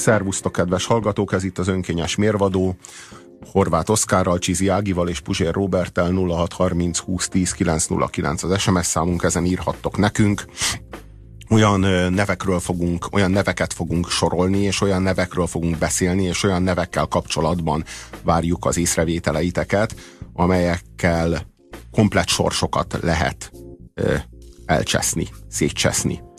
Szervusztok, kedves hallgatók, ez itt az önkényes mérvadó. Horváth Oszkárral, Csizi Ágival és Puzsér Robertel 0630 20 10 909 az SMS számunk, ezen írhattok nekünk. Olyan nevekről fogunk, olyan neveket fogunk sorolni, és olyan nevekről fogunk beszélni, és olyan nevekkel kapcsolatban várjuk az észrevételeiteket, amelyekkel komplet sorsokat lehet ö, elcseszni, szétcseszni.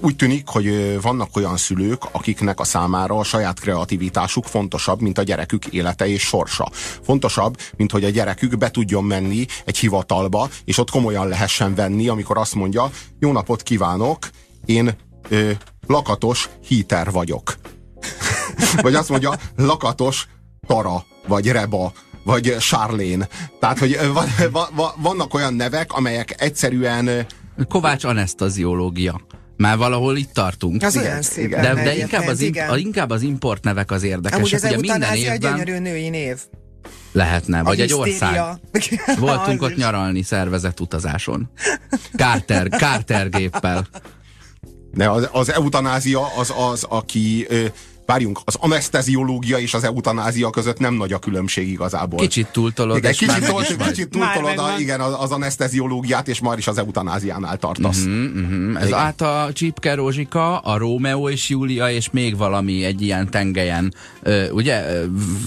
Úgy tűnik, hogy vannak olyan szülők, akiknek a számára a saját kreativitásuk fontosabb, mint a gyerekük élete és sorsa. Fontosabb, mint hogy a gyerekük be tudjon menni egy hivatalba, és ott komolyan lehessen venni, amikor azt mondja, jó napot kívánok, én ö, lakatos híter vagyok. vagy azt mondja, lakatos tara, vagy reba, vagy Charlene. Tehát, hogy vannak olyan nevek, amelyek egyszerűen... Kovács anesztaziológia. Már valahol itt tartunk. Az olyan szép. De, de inkább, az, in, a, inkább az import nevek az érdekesek. Amúgy Ugye minden évben... gyönyörű női név. Lehetne, vagy a egy ország. Voltunk ott nyaralni szervezett utazáson. Carter, Carter géppel. De az, az eutanázia az az, aki várjunk, az anesteziológia és az eutanázia között nem nagy a különbség igazából. Kicsit túltolod, igen, kicsit, túl, kicsit túltolod a, igen, az, anesteziológiát, és már is az eutanáziánál tartasz. Uh-huh, uh-huh. Ez igen. át a Csípke Rózsika, a Rómeó és Júlia, és még valami egy ilyen tengelyen, ö, ugye,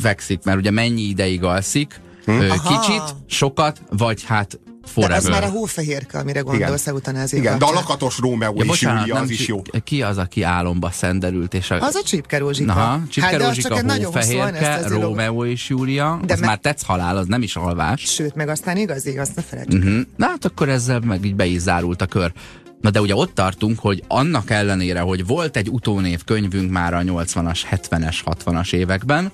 vekszik, mert ugye mennyi ideig alszik, Hmm. Kicsit, sokat, vagy hát Forever. De az már a hófehérke, amire gondolsz Igen. eutanázia Igen, de a lakatos Rómeó ja, és Júlia az is jó. Ki az, aki álomba szenderült? És a... Az a Csipke Rózsika. Aha, Csipke hát, Rózsika, hófehérke, Rómeó és Júlia. De az me... már tetsz halál, az nem is alvás. Sőt, meg aztán igazi, azt ne felejtsük. Uh-huh. Na hát akkor ezzel meg így be is zárult a kör. Na de ugye ott tartunk, hogy annak ellenére, hogy volt egy utónév könyvünk már a 80-as, 70-es, 60-as években,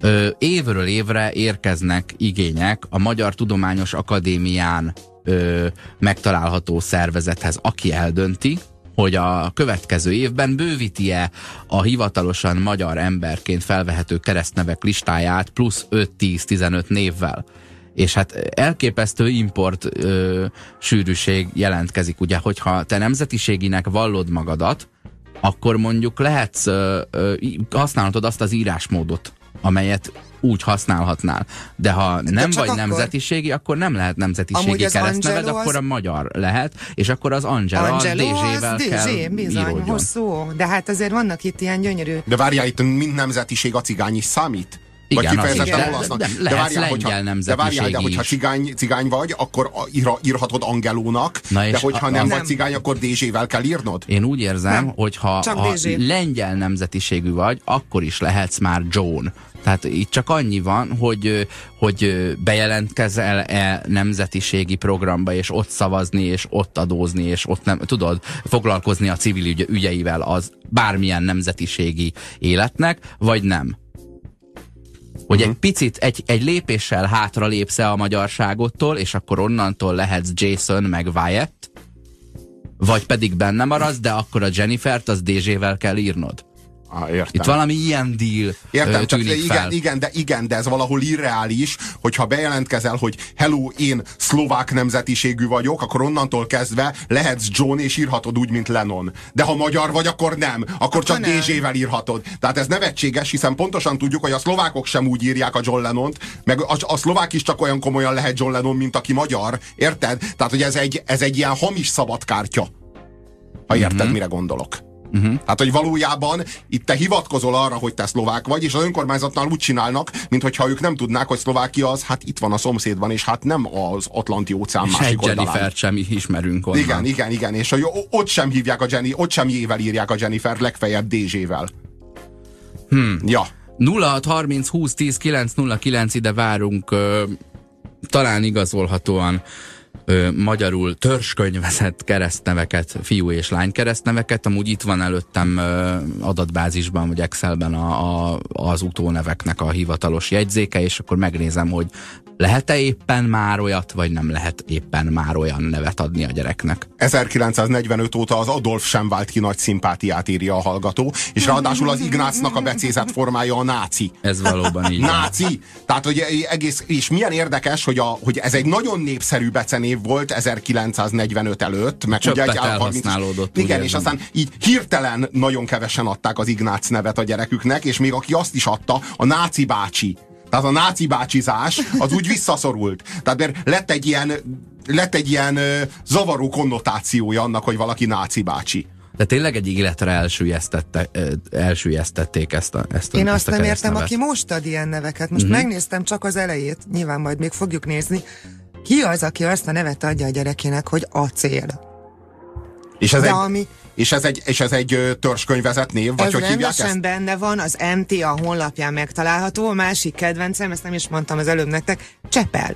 Ö, évről évre érkeznek igények a Magyar Tudományos Akadémián ö, megtalálható szervezethez, aki eldönti, hogy a következő évben bővíti-e a hivatalosan magyar emberként felvehető keresztnevek listáját plusz 5-10-15 névvel. És hát elképesztő import ö, sűrűség jelentkezik, ugye, hogyha te nemzetiséginek vallod magadat, akkor mondjuk lehetsz, ö, ö, használhatod azt az írásmódot, amelyet úgy használhatnál. De ha De nem vagy akkor... nemzetiségi, akkor nem lehet nemzetiségi keresztneved, az... akkor a magyar lehet, és akkor az Angela, Angelo az DZ-vel kell bizony, hosszú. De hát azért vannak itt ilyen gyönyörű... De várjál, itt mind nemzetiség a cigány is számít? Igen, vagy kifejezetten igen, olasznak. De, de, de várjál, hogyha, de várjál, de hogyha cigány, cigány vagy, akkor írha, írhatod Angelónak, Na de hogyha a, nem a, vagy cigány, akkor DZ-vel kell írnod? Én úgy érzem, nem. hogy ha a lengyel nemzetiségű vagy, akkor is lehetsz már John. Tehát itt csak annyi van, hogy, hogy bejelentkezel-e nemzetiségi programba, és ott szavazni, és ott adózni, és ott nem, tudod, foglalkozni a civil ügy, ügyeivel az bármilyen nemzetiségi életnek, vagy nem. Hogy uh-huh. egy picit, egy, egy lépéssel hátra lépsz a magyarságottól, és akkor onnantól lehetsz Jason meg Wyatt, vagy pedig benne maradsz, de akkor a Jennifer-t az DZ-vel kell írnod. Ah, értem. Itt valami ilyen deal Értem, csak igen, fel. igen, de igen, de ez valahol irreális, hogyha bejelentkezel, hogy hello, én szlovák nemzetiségű vagyok, akkor onnantól kezdve lehetsz John, és írhatod úgy, mint Lennon. De ha magyar vagy, akkor nem. Akkor, akkor csak DZ-vel írhatod. Tehát ez nevetséges, hiszen pontosan tudjuk, hogy a szlovákok sem úgy írják a John Lennont, meg a, a szlovák is csak olyan komolyan lehet John Lennon, mint aki magyar. Érted? Tehát, hogy ez egy, ez egy ilyen hamis szabadkártya. Ha érted, mm-hmm. mire gondolok. Uh-huh. Hát, hogy valójában itt te hivatkozol arra, hogy te szlovák vagy, és az önkormányzatnál úgy csinálnak, mintha ők nem tudnák, hogy Szlovákia az, hát itt van a szomszédban, és hát nem az Atlanti óceán és másik egy oldalán. jennifer sem ismerünk onnan. Igen, igen, igen, és hogy ott sem hívják a Jenny, ott sem jével írják a Jennifer, legfeljebb DZ-vel. Hmm. Ja. 0630 20 10 909 ide várunk, ö, talán igazolhatóan ö, magyarul törzskönyvezett keresztneveket, fiú és lány keresztneveket, amúgy itt van előttem ö, adatbázisban, vagy Excelben a, a, az utóneveknek a hivatalos jegyzéke, és akkor megnézem, hogy lehet-e éppen már olyat, vagy nem lehet éppen már olyan nevet adni a gyereknek? 1945 óta az Adolf sem vált ki nagy szimpátiát, írja a hallgató, és ráadásul az Ignácnak a becézett formája a náci. Ez valóban így. náci! Tehát, hogy egész, és milyen érdekes, hogy, a, hogy ez egy nagyon népszerű bece név volt 1945 előtt, meg Csöppet ugye egy elhasználódott, Igen, és aztán így hirtelen nagyon kevesen adták az Ignác nevet a gyereküknek, és még aki azt is adta, a náci bácsi. Tehát a náci bácsizás az úgy visszaszorult. Tehát mert lett egy ilyen, lett egy ilyen ö, zavaró konnotációja annak, hogy valaki náci bácsi. De tényleg egy életre elsüllyesztette, elsüllyesztették ezt a ezt a Én ezt azt a nem értem, keresztnevet. aki most ad ilyen neveket. Most uh-huh. megnéztem csak az elejét, nyilván majd még fogjuk nézni. Ki az, aki azt a nevet adja a gyerekének, hogy acél? És ez, De egy, ami és ez egy, és ez egy ö, törzskönyvezett név, vagy ez hogy hívják ezt? benne van, az MT a honlapján megtalálható, a másik kedvencem, ezt nem is mondtam az előbb nektek, Csepel.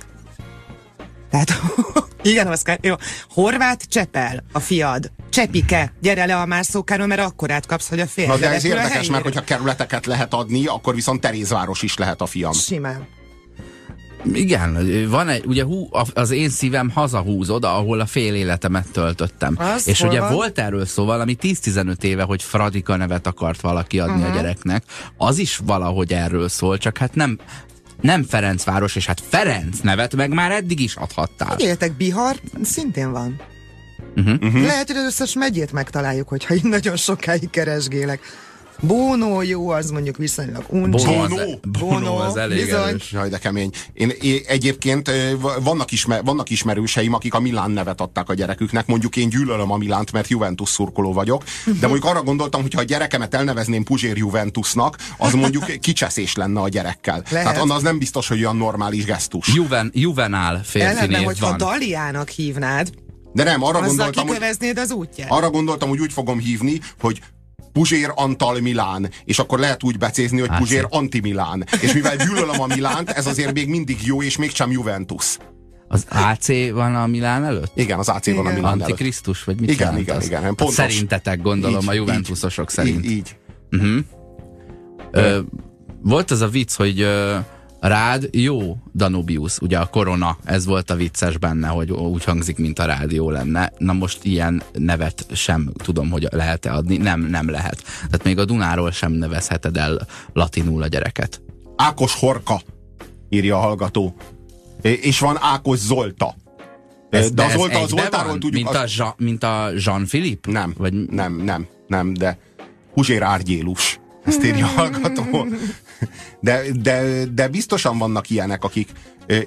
Tehát, igen, Oszkár, jó. Horváth Csepel, a fiad. Csepike, gyere le a mászókáról, mert akkor kapsz, hogy a fél. Na de ez érdekes, mert hogyha kerületeket lehet adni, akkor viszont Terézváros is lehet a fiam. Simán. Igen, van egy, ugye hú, az én szívem hazahúz oda, ahol a fél életemet töltöttem. Az és ugye van? volt erről szó valami 10-15 éve, hogy Fradika nevet akart valaki adni uh-huh. a gyereknek. Az is valahogy erről szól, csak hát nem nem Ferencváros, és hát Ferenc nevet meg már eddig is adhattál. Figyeljetek, Bihar szintén van. Uh-huh. Uh-huh. Lehet, hogy az összes megyét megtaláljuk, hogyha így nagyon sokáig keresgélek. Bónó jó, az mondjuk viszonylag uncsi. Bono Bono? Bono az elég bizony. erős. Jaj, de kemény. Én, én egyébként vannak, ismer, vannak ismerőseim, akik a Milán nevet adták a gyereküknek. Mondjuk én gyűlölöm a Milánt, mert Juventus szurkoló vagyok, de mondjuk arra gondoltam, hogy ha a gyerekemet elnevezném Puzsér Juventusnak, az mondjuk kicseszés lenne a gyerekkel. Lehet. Tehát az nem biztos, hogy olyan normális gesztus. Juven, Juvenál férfi Ellenben, név hogyha van. Daliának hívnád, De nem, arra azzal gondoltam, hogy, az útját. arra gondoltam, hogy úgy fogom hívni, hogy Puzsér Antal Milán, és akkor lehet úgy becézni, hogy Á, Puzsér. Anti Milán. És mivel gyűlölöm a Milánt, ez azért még mindig jó, és mégsem Juventus. Az AC van a Milán előtt? Igen, az AC van a Igen. Milán előtt. Antikrisztus, vagy mit Igen, jelent igen, az? igen, Hát pontos. Szerintetek gondolom Így, a Juventusosok így, szerint. Így, így. Uh-huh. Ö, volt az a vicc, hogy ö, rád jó Danubius, ugye a korona, ez volt a vicces benne, hogy úgy hangzik, mint a rádió lenne. Na most ilyen nevet sem tudom, hogy lehet-e adni. Nem, nem lehet. Tehát még a Dunáról sem nevezheted el latinul a gyereket. Ákos Horka, írja a hallgató. És van Ákos Zolta. Ez, de, de az Zolta, az Zoltáról van? tudjuk... Mint, az... a Jean, mint a Jean-Philippe? Nem, Vagy... nem, nem, nem, de Puzsér Árgyélus. Ezt írja a hallgató. De, de, de biztosan vannak ilyenek, akik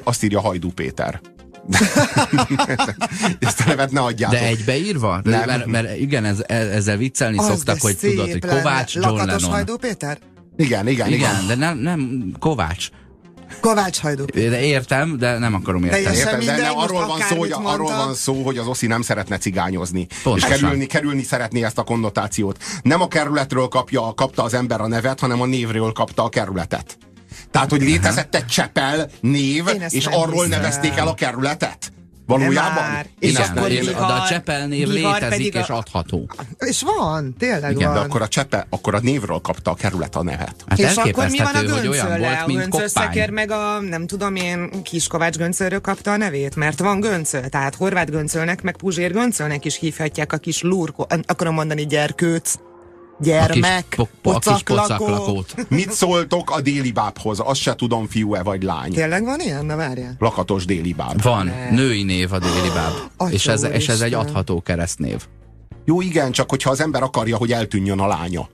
azt írja Hajdú Péter. Ezt a nevet ne adjátok. De egybeírva? Nem. Mert, mert igen, ez, e- ezzel viccelni Az szoktak, hogy tudod, hogy lenne. Kovács, John Lakatos Lennon. Hajdú Péter? Igen, igen, igen. Igen, de nem, nem Kovács. Kovács Hajdú. De értem, de nem akarom érteni. Teljesen Érted, de nem, arról, van szó, hogy, arról van szó, hogy az Oszi nem szeretne cigányozni. Pontosan. És kerülni, kerülni szeretné ezt a konnotációt. Nem a kerületről kapja, kapta az ember a nevet, hanem a névről kapta a kerületet. Tehát, hogy létezett egy Csepel név, és arról hiszem. nevezték el a kerületet? Valójában? már. Én És nem akkor én- Bihar- de a Csepel név Bihar létezik a- és adható. És van, tényleg Igen, van. De akkor a Csepel, akkor a névről kapta a kerület a nevet. Hát és akkor mi van a olyan volt, A mint koppány. meg a, nem tudom én, kis Kovács göncölről kapta a nevét, mert van göncöl, tehát horvát göncölnek, meg puzsér göncölnek is hívhatják a kis lurko, akarom mondani gyerkőc, A gyermek, kis, po, a kis pocaklakó. pocaklakót. Mit szóltok a déli bábhoz? Azt se tudom, fiú-e vagy lány. Tényleg van ilyen? Na várjál. Lakatos déli báb. Van, Ne. női név a déli báb. Atya És ez, és ez egy adható keresztnév. Jó, igen, csak hogyha az ember akarja, hogy eltűnjön a lánya.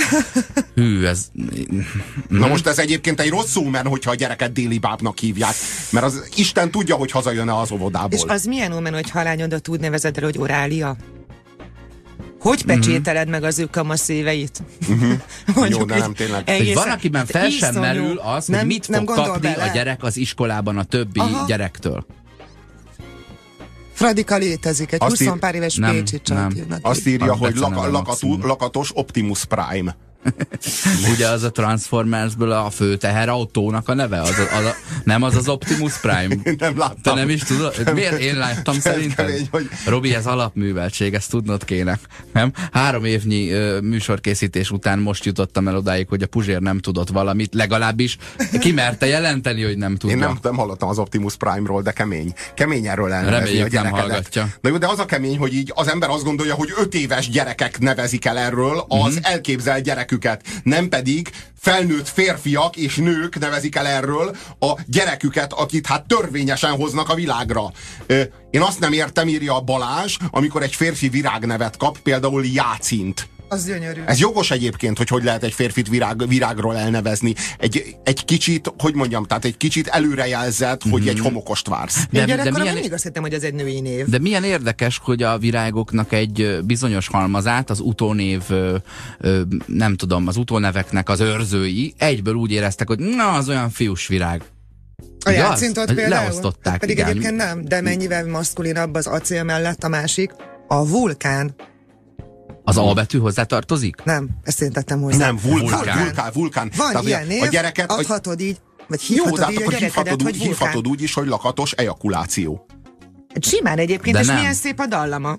Hű, ez... Na most ez egyébként egy rossz szómen, hogyha a gyereket déli bábnak hívják, mert az Isten tudja, hogy hazajön-e az óvodából. És az milyen omen, hogy ha a lányodat úgy nevezed el, hogy orália? Hogy pecsételed meg az ő kamasz éveit? Jó, de nem tényleg. Hogy van, akiben fel sem iszonyú. merül az, hogy Nem- mit nem fog gondol kapni bele. a gyerek az iskolában a többi Aha. gyerektől. Fradika létezik, egy Azt 20 ír- pár éves Nem, pécsi hívnak Azt írja, hogy laka, lakatú, maximum. lakatos Optimus Prime. Ugye az a Transformersből a fő teherautónak a neve? Az, a, az a, nem az az Optimus Prime? Nem láttam. Te nem is tudod? Miért én láttam Ez szerintem? kemény, hogy- Robi, ez alapműveltség, ezt tudnod kéne. Nem? Három évnyi ö, műsorkészítés után most jutottam el odáig, hogy a Puzsér nem tudott valamit, legalábbis kimerte jelenteni, hogy nem tudja. Én nem, nem hallottam az Optimus Prime-ról, de kemény. Kemény erről elnevezni a nem hallgatja. Na jó, de az a kemény, hogy így az ember azt gondolja, hogy öt éves gyerekek nevezik el erről az Mhm. elképzelt gyerekek gyereküket, nem pedig felnőtt férfiak és nők nevezik el erről a gyereküket, akit hát törvényesen hoznak a világra. Én azt nem értem, írja a Balázs, amikor egy férfi virágnevet kap, például Jácint. Az gyönyörű. Ez jogos egyébként, hogy hogy lehet egy férfit virág, virágról elnevezni. Egy, egy kicsit, hogy mondjam, tehát egy kicsit előrejelzett, hogy egy homokost vársz. De, de, de milyen... mindig azt hittem, hogy ez egy női név. De milyen érdekes, hogy a virágoknak egy bizonyos halmazát, az utónév, nem tudom, az utóneveknek az őrzői egyből úgy éreztek, hogy na, az olyan fiús virág. A játszintot például? Leosztották, Pedig igen. egyébként nem, de mennyivel maszkulinabb az acél mellett a másik. A vulkán. Az A betű hozzá tartozik? Nem, ezt én tettem hozzá. Nem, vulkán, vulkán. vulkán, vulkán. Van Tehát ilyen név, a gyereket, adhatod így, vagy hívhatod Jó, így akkor a hívhatod úgy, hívhatod úgy is, hogy lakatos ejakuláció. Simán egyébként, de és nem. milyen szép a dallama.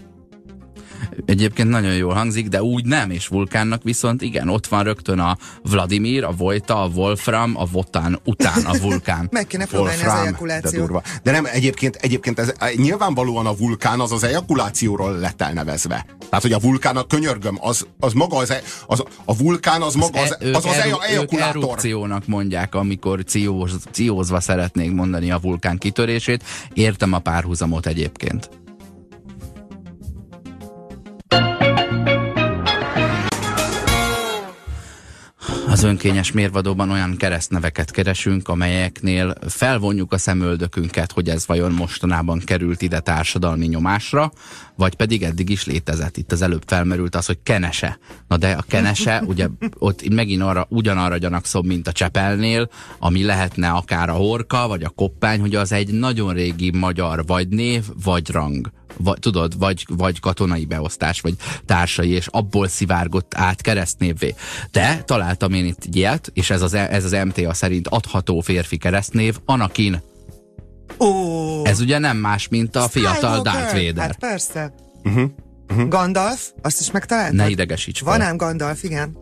Egyébként nagyon jól hangzik, de úgy nem, és vulkánnak viszont igen, ott van rögtön a Vladimir, a Vojta, a Wolfram, a Votán után a vulkán. Meg kéne próbálni az ejakulációt. De, durva. de nem, egyébként, egyébként ez, nyilvánvalóan a vulkán az az ejakulációról lett elnevezve. Tehát, hogy a vulkán, a könyörgöm, az, az maga az, e, az, a vulkán az maga az, az, az, az eru, ejakulátor. erupciónak mondják, amikor cióz, ciózva szeretnék mondani a vulkán kitörését. Értem a párhuzamot egyébként. Az önkényes mérvadóban olyan keresztneveket keresünk, amelyeknél felvonjuk a szemöldökünket, hogy ez vajon mostanában került ide társadalmi nyomásra, vagy pedig eddig is létezett. Itt az előbb felmerült az, hogy kenese. Na de a kenese, ugye ott megint arra, ugyanarra gyanakszom, mint a csepelnél, ami lehetne akár a horka, vagy a koppány, hogy az egy nagyon régi magyar vagy név, vagy rang vagy, tudod, vagy, vagy katonai beosztás, vagy társai, és abból szivárgott át keresztnévvé. De találtam én itt ilyet, és ez az, ez az MTA szerint adható férfi keresztnév, Anakin. Oh. Ez ugye nem más, mint a fiatal Darth Vader. Hát persze. Uh-huh. Uh-huh. Gandalf, azt is megtaláltad? Ne idegesíts Van ám Gandalf, igen.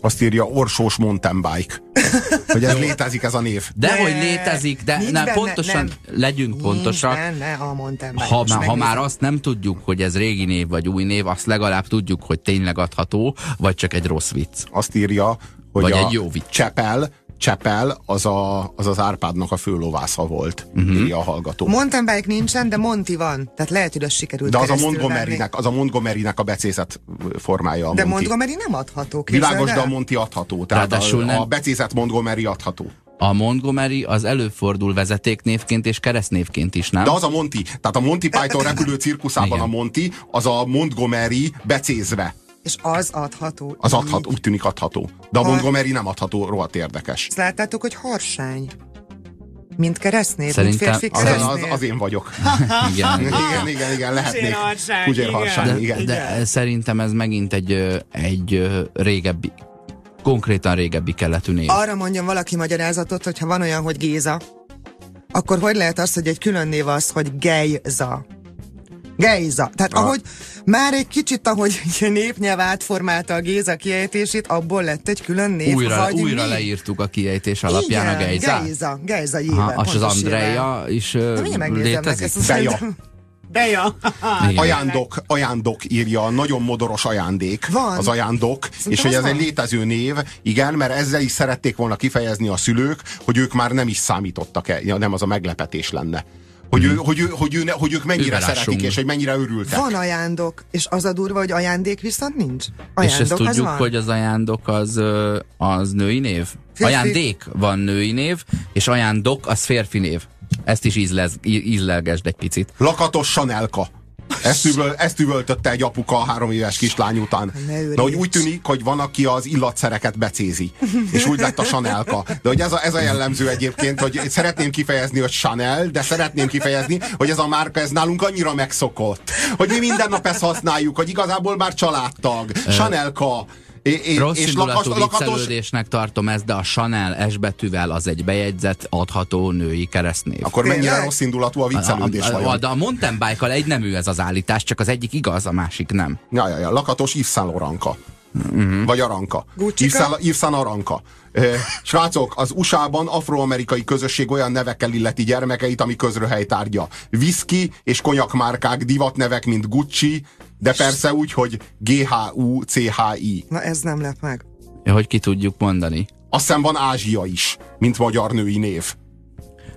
Azt írja Orsós Mountain Bike. hogy ez létezik ez a név. De, de hogy létezik, de nem, benne, pontosan, nem. legyünk pontosak. Benne a Mountain Bike. Ha, ha már azt nem tudjuk, hogy ez régi név vagy új név, azt legalább tudjuk, hogy tényleg adható, vagy csak egy rossz vicc. Azt írja, hogy vagy a egy jó vicc. Csepel Csepel az, a, az az Árpádnak a főlovásza volt, uh-huh. írja a hallgató. Mountain bike nincsen, de Monti van. Tehát lehet, hogy az sikerült De az a Montgomery-nek, az a Montgomery-nek a becézet formája a De Monty. Montgomery nem adható, Világos, de a Monty adható. Tehát a, nem... a becézet Montgomery adható. A Montgomery az előfordul vezetéknévként és keresztnévként is, nem? De az a Monty. Tehát a Monty Python repülő cirkuszában a Monty, az a Montgomery becézve. És az adható. Az adható, úgy tűnik adható. De a Montgomery nem adható, rohadt érdekes. Ezt láttátok, hogy harsány? Mint keresztnév, Szerintem mint férfi az, az, az én vagyok. igen. igen, igen, igen, lehetnék. Puzsér harsány, igen. De, de szerintem ez megint egy, egy régebbi, konkrétan régebbi keletű név. Arra mondjon valaki magyarázatot, hogyha van olyan, hogy Géza, akkor hogy lehet az, hogy egy külön név az, hogy Gejza? Gejza. Tehát ah. ahogy már egy kicsit, ahogy népnyelv átformálta a Géza kiejtését, abból lett egy külön név. Újra, vagy újra mi? leírtuk a kiejtés alapján Igen, a Gejza. Gejza, Gejza jével. És az Andrea is létezik. Beja. Beja. ajándok, ajándok írja, nagyon modoros ajándék Van. az ajándok, Szerintem és hogy ez van. egy létező név, igen, mert ezzel is szerették volna kifejezni a szülők, hogy ők már nem is számítottak el, nem az a meglepetés lenne hogy, ő, hmm. hogy, ő, hogy, ő, hogy ők mennyire szeretik, és hogy mennyire örültek. Van ajándok, és az a durva, hogy ajándék viszont nincs. Ajándok, és ezt tudjuk, van. hogy az ajándok az, az női név? Férfi. Ajándék van női név, és ajándok az férfi név. Ezt is ízlez, ízlelgesd egy picit. Lakatos Sanelka. Ezt, üvöl, ezt üvöltötte egy apuka a három éves kislány után. De hogy úgy tűnik, hogy van, aki az illatszereket becézi. És úgy lett a Chanelka. De hogy ez a, ez a jellemző egyébként, hogy szeretném kifejezni, hogy Chanel, de szeretném kifejezni, hogy ez a márka, ez nálunk annyira megszokott. Hogy mi minden nap ezt használjuk, hogy igazából már családtag. Chanelka. É, é, Rossz és indulatú lakatos, viccelődésnek tartom ezt, de a Chanel S betűvel az egy bejegyzett, adható női keresztnév. Akkor mennyire rossz indulatú a viccelődés a, a, a, De a mountain bike egy nemű ez az állítás, csak az egyik igaz, a másik nem. Ja, ja, ja. Lakatos Yves Saint Laurent-ka. Uh-huh. Vagy Aranka. Yves Saint Aranka. Srácok, az USA-ban afroamerikai közösség olyan nevekkel illeti gyermekeit, ami közröhely tárgya. Whisky és konyak márkák, divatnevek, mint Gucci, de persze úgy, hogy G-H-U-C-H-I. Na ez nem lep meg. hogy ki tudjuk mondani. Azt hiszem van Ázsia is, mint magyar női név.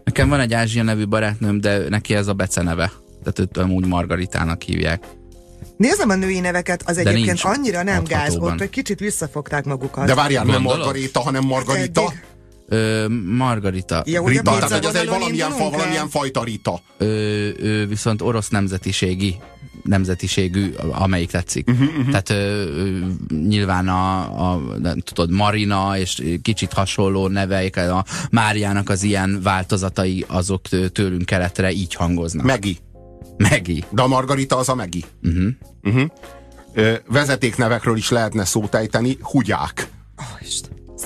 Nekem van egy Ázsia nevű barátnőm, de neki ez a Bece neve. Tehát őt amúgy Margaritának hívják. Nézem a női neveket, az De egyébként nincs annyira nem gáz, adhatóban. ott egy kicsit visszafogták magukat. De várjál, nem Gondolod? Margarita, hanem Margarita. Eddig. Ö, Margarita. Ja, Rita, tehát hogy az egy valamilyen, fa, valamilyen fajta Rita. Ö, ő viszont orosz nemzetiségi nemzetiségű, amelyik tetszik. Uh-huh, uh-huh. Tehát ö, nyilván a, a nem tudod, Marina és kicsit hasonló neveik, a Máriának az ilyen változatai azok tőlünk keletre így hangoznak. Megi. Megi. De a Margarita az a Megi. Uh-huh. Uh-huh. Ö, vezetéknevekről is lehetne szót ejteni. Hugyák.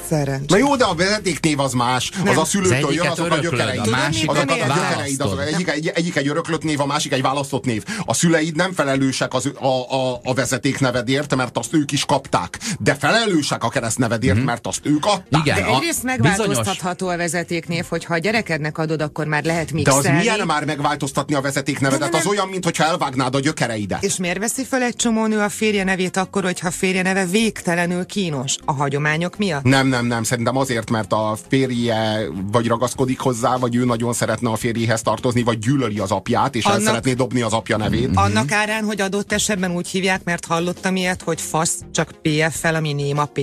Szerencsé. Na jó, de a vezetéknév az más. Az a Az szülőtől jön, azok a gyökereid. a másikat azok a gyökereid, azok, egyik, egy, egyik egy öröklött név, a másik egy választott név. A szüleid nem felelősek az, a, a, a vezetéknevedért, mert azt ők is kapták. De felelősek a keresztnevedért, mert azt ők adták. Igen. De a egyrészt megváltoztatható a vezetéknév, hogyha a gyerekednek adod, akkor már lehet De az mixelni. milyen már megváltoztatni a vezetéknevedet? De Az nem- olyan, mintha elvágnád a gyökereidet. És miért veszi fel egy csomó nő a férje nevét akkor, hogyha férje neve végtelenül kínos? A hagyományok miatt? Nem, nem, nem. Szerintem azért, mert a férje vagy ragaszkodik hozzá, vagy ő nagyon szeretne a férjéhez tartozni, vagy gyűlöli az apját, és el Annak- szeretné dobni az apja nevét. Annak árán, hogy adott esetben úgy hívják, mert hallottam ilyet, hogy fasz csak PF-fel, ami néma P.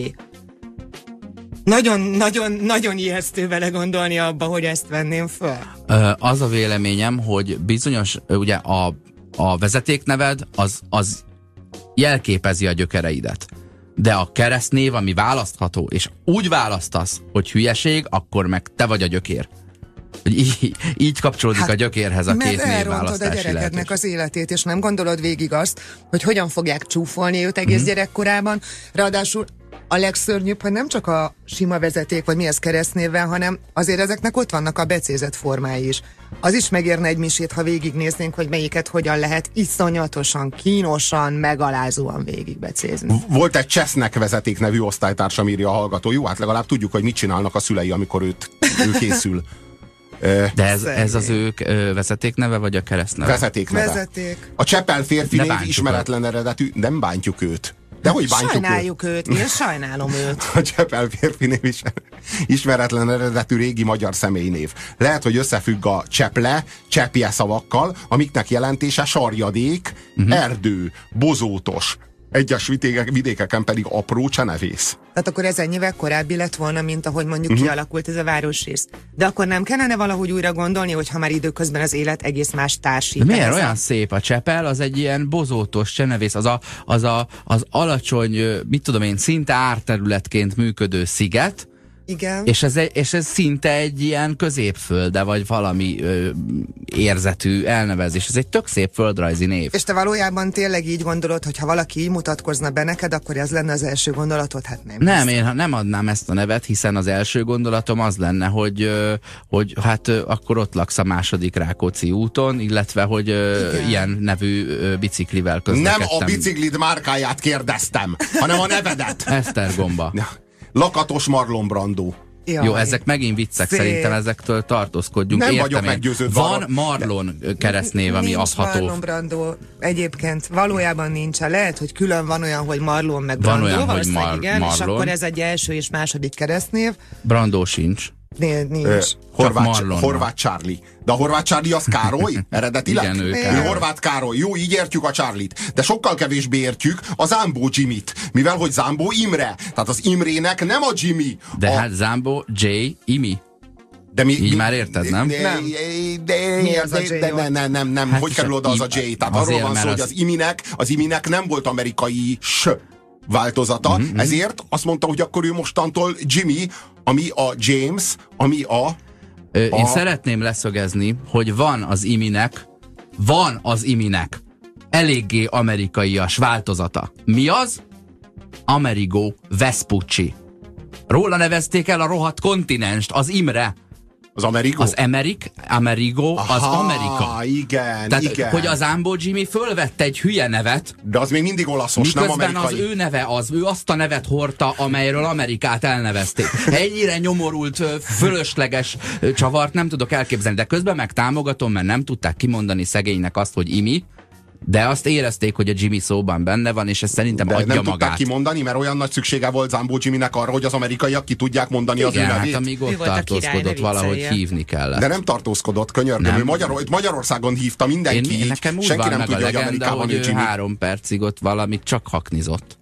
Nagyon, nagyon, nagyon ijesztő vele gondolni abba, hogy ezt venném föl. Az a véleményem, hogy bizonyos, ugye a, a vezetékneved az, az jelképezi a gyökereidet. De a keresztnév, ami választható, és úgy választasz, hogy hülyeség, akkor meg te vagy a gyökér. Hogy így, így kapcsolódik hát, a gyökérhez a két elrontod a névválasztási gyerekednek lehetőség. az életét, és nem gondolod végig azt, hogy hogyan fogják csúfolni őt egész mm. gyerekkorában. Ráadásul a legszörnyűbb, hogy nem csak a sima vezeték, vagy mi ez keresztnévvel, hanem azért ezeknek ott vannak a becézett formái is. Az is megérne egy misét, ha végignéznénk, hogy melyiket hogyan lehet iszonyatosan, kínosan, megalázóan végigbecézni. Volt egy Csesznek vezeték nevű osztálytársam, írja a hallgató. Jó, hát legalább tudjuk, hogy mit csinálnak a szülei, amikor őt, ő készül. De ez, ez az ő ö, vezetékneve, vagy a keresztneve? vezeték neve. Vezeték. A Csepel férfi név ismeretlen eredetű, nem bántjuk őt. De hogy bántjuk őt? Sajnáljuk őt, én sajnálom őt. A Csepel férfi név is ismeretlen eredetű régi magyar személynév. Lehet, hogy összefügg a cseple, csepje szavakkal, amiknek jelentése sarjadék, uh-huh. erdő, bozótos, egyes vidékek, vidékeken pedig apró csenevész. Tehát akkor ez ennyivel korábbi lett volna, mint ahogy mondjuk uh-huh. kialakult ez a városrész. De akkor nem kellene valahogy újra gondolni, hogy ha már időközben az élet egész más társít. De miért olyan szép a Csepel? Az egy ilyen bozótos csenevész, az a, az, a, az alacsony, mit tudom én, szinte árterületként működő sziget, Igen. és ez, egy, és ez szinte egy ilyen középfölde, vagy valami ö, érzetű elnevezés. Ez egy tök szép földrajzi név. És te valójában tényleg így gondolod, hogy ha valaki így mutatkozna be neked, akkor ez lenne az első gondolatod? Hát nem. Nem, én nem adnám ezt a nevet, hiszen az első gondolatom az lenne, hogy, ö, hogy hát ö, akkor ott laksz a második Rákóczi úton, illetve hogy ö, Igen. ilyen nevű ö, biciklivel Nem közlekedtem. a biciklid márkáját kérdeztem, hanem a nevedet. Esztergomba. Lakatos Marlon Brandó. Jaj. Jó, ezek megint viccek, Szép. szerintem ezektől tartózkodjunk. Nem Értem vagyok én. meggyőződve Van arra- Marlon keresztnév, ami nincs adható. Marlon Brando egyébként valójában nincs. Lehet, hogy külön van olyan, hogy Marlon meg Van Brando, olyan, hogy Mar- igen, és Marlon. akkor ez egy első és második keresztnév. Brandó sincs. Nincs. Horváth, Horváth Charlie. De a Horváth Charlie az Károly? Eredetileg? Igen, ő ő Károly. Horváth Károly. Jó, így értjük a Charlie-t. De sokkal kevésbé értjük a Zámbó Jimmy-t. Mivel, hogy Zámbó Imre. Tehát az Imrének nem a Jimmy. De a, hát Zámbó, J, Imi. de mi, így mi, már érted, nem? De, Nem. de, Mi az a de, J de, nem, nem, nem, nem. Hát hogy kerül a oda az a J? Tehát arról van szó, hogy az- az Iminek, az Iminek nem volt amerikai S változata, Mhm, ezért azt mondta, hogy akkor ő mostantól Jimmy, ami a James, ami a Ö, Én A- szeretném leszögezni, hogy van az Iminek, van az Iminek eléggé amerikaias változata. Mi az? Amerigo Vespucci. Róla nevezték el a rohadt kontinenst, az Imre. Az Amerigo. Az Emerik, Amerigo, az Aha, Amerika. igen, Tehát, igen. hogy az Ámbó Jimmy fölvette egy hülye nevet, De az még mindig olaszos, nem amerikai. az ő neve az, ő azt a nevet hordta, amelyről Amerikát elnevezték. Ennyire nyomorult, fölösleges csavart nem tudok elképzelni, de közben meg támogatom, mert nem tudták kimondani szegénynek azt, hogy imi, De azt érezték, hogy a Jimmy szóban benne van, és ez szerintem De adja nem magát. tudták kimondani, mert olyan nagy szüksége volt Zambó Jimmynek arra, hogy az amerikaiak ki tudják mondani az ő Igen, nevét. hát amíg ott király, tartózkodott, valahogy hívni kellett. De nem tartózkodott, könyörgöm. Nem. Ő Magyar, Magyarországon hívta mindenki Én, így. nekem úgy Senki nem tudja, a hogy legenda, Amerikában hogy ő Jimmy. három percig ott valamit csak haknizott.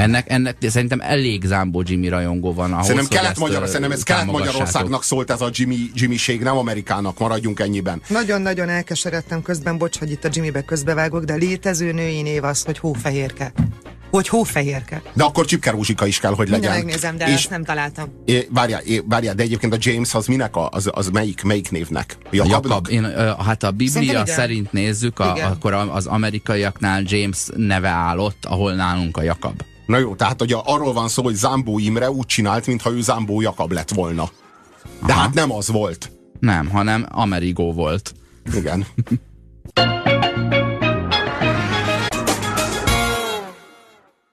Ennek, ennek de szerintem elég Zámbó Jimmy rajongó van ahhoz, Szerintem, hogy kelet ezt, -Magyar, ö, szerintem ez. Kelet-Magyarországnak szólt ez a Jimmy, Jimmy-ség, nem Amerikának, maradjunk ennyiben. Nagyon-nagyon elkeseredtem közben, bocs, hogy itt a Jimmybe közbevágok, de létező női név az, hogy hófehérke. Hogy hófehérke. De akkor Csipke Rózsika is kell, hogy legyen. Mindjárt megnézem, de és, ezt nem találtam. é, várjál, é, várjál, de egyébként a James az minek a, az, az melyik, melyik névnek? Jakabnak? Jakab, én, ö, hát a Biblia Szerintem igen. szerint nézzük, a, Igen. akkor az amerikaiaknál James neve állott, ahol nálunk a Jakab. Na jó, tehát hogy arról van szó, hogy Zambó Imre úgy csinált, mintha ő Zambó Jakab lett volna. De Aha. hát nem az volt. Nem, hanem Amerigo volt. Igen.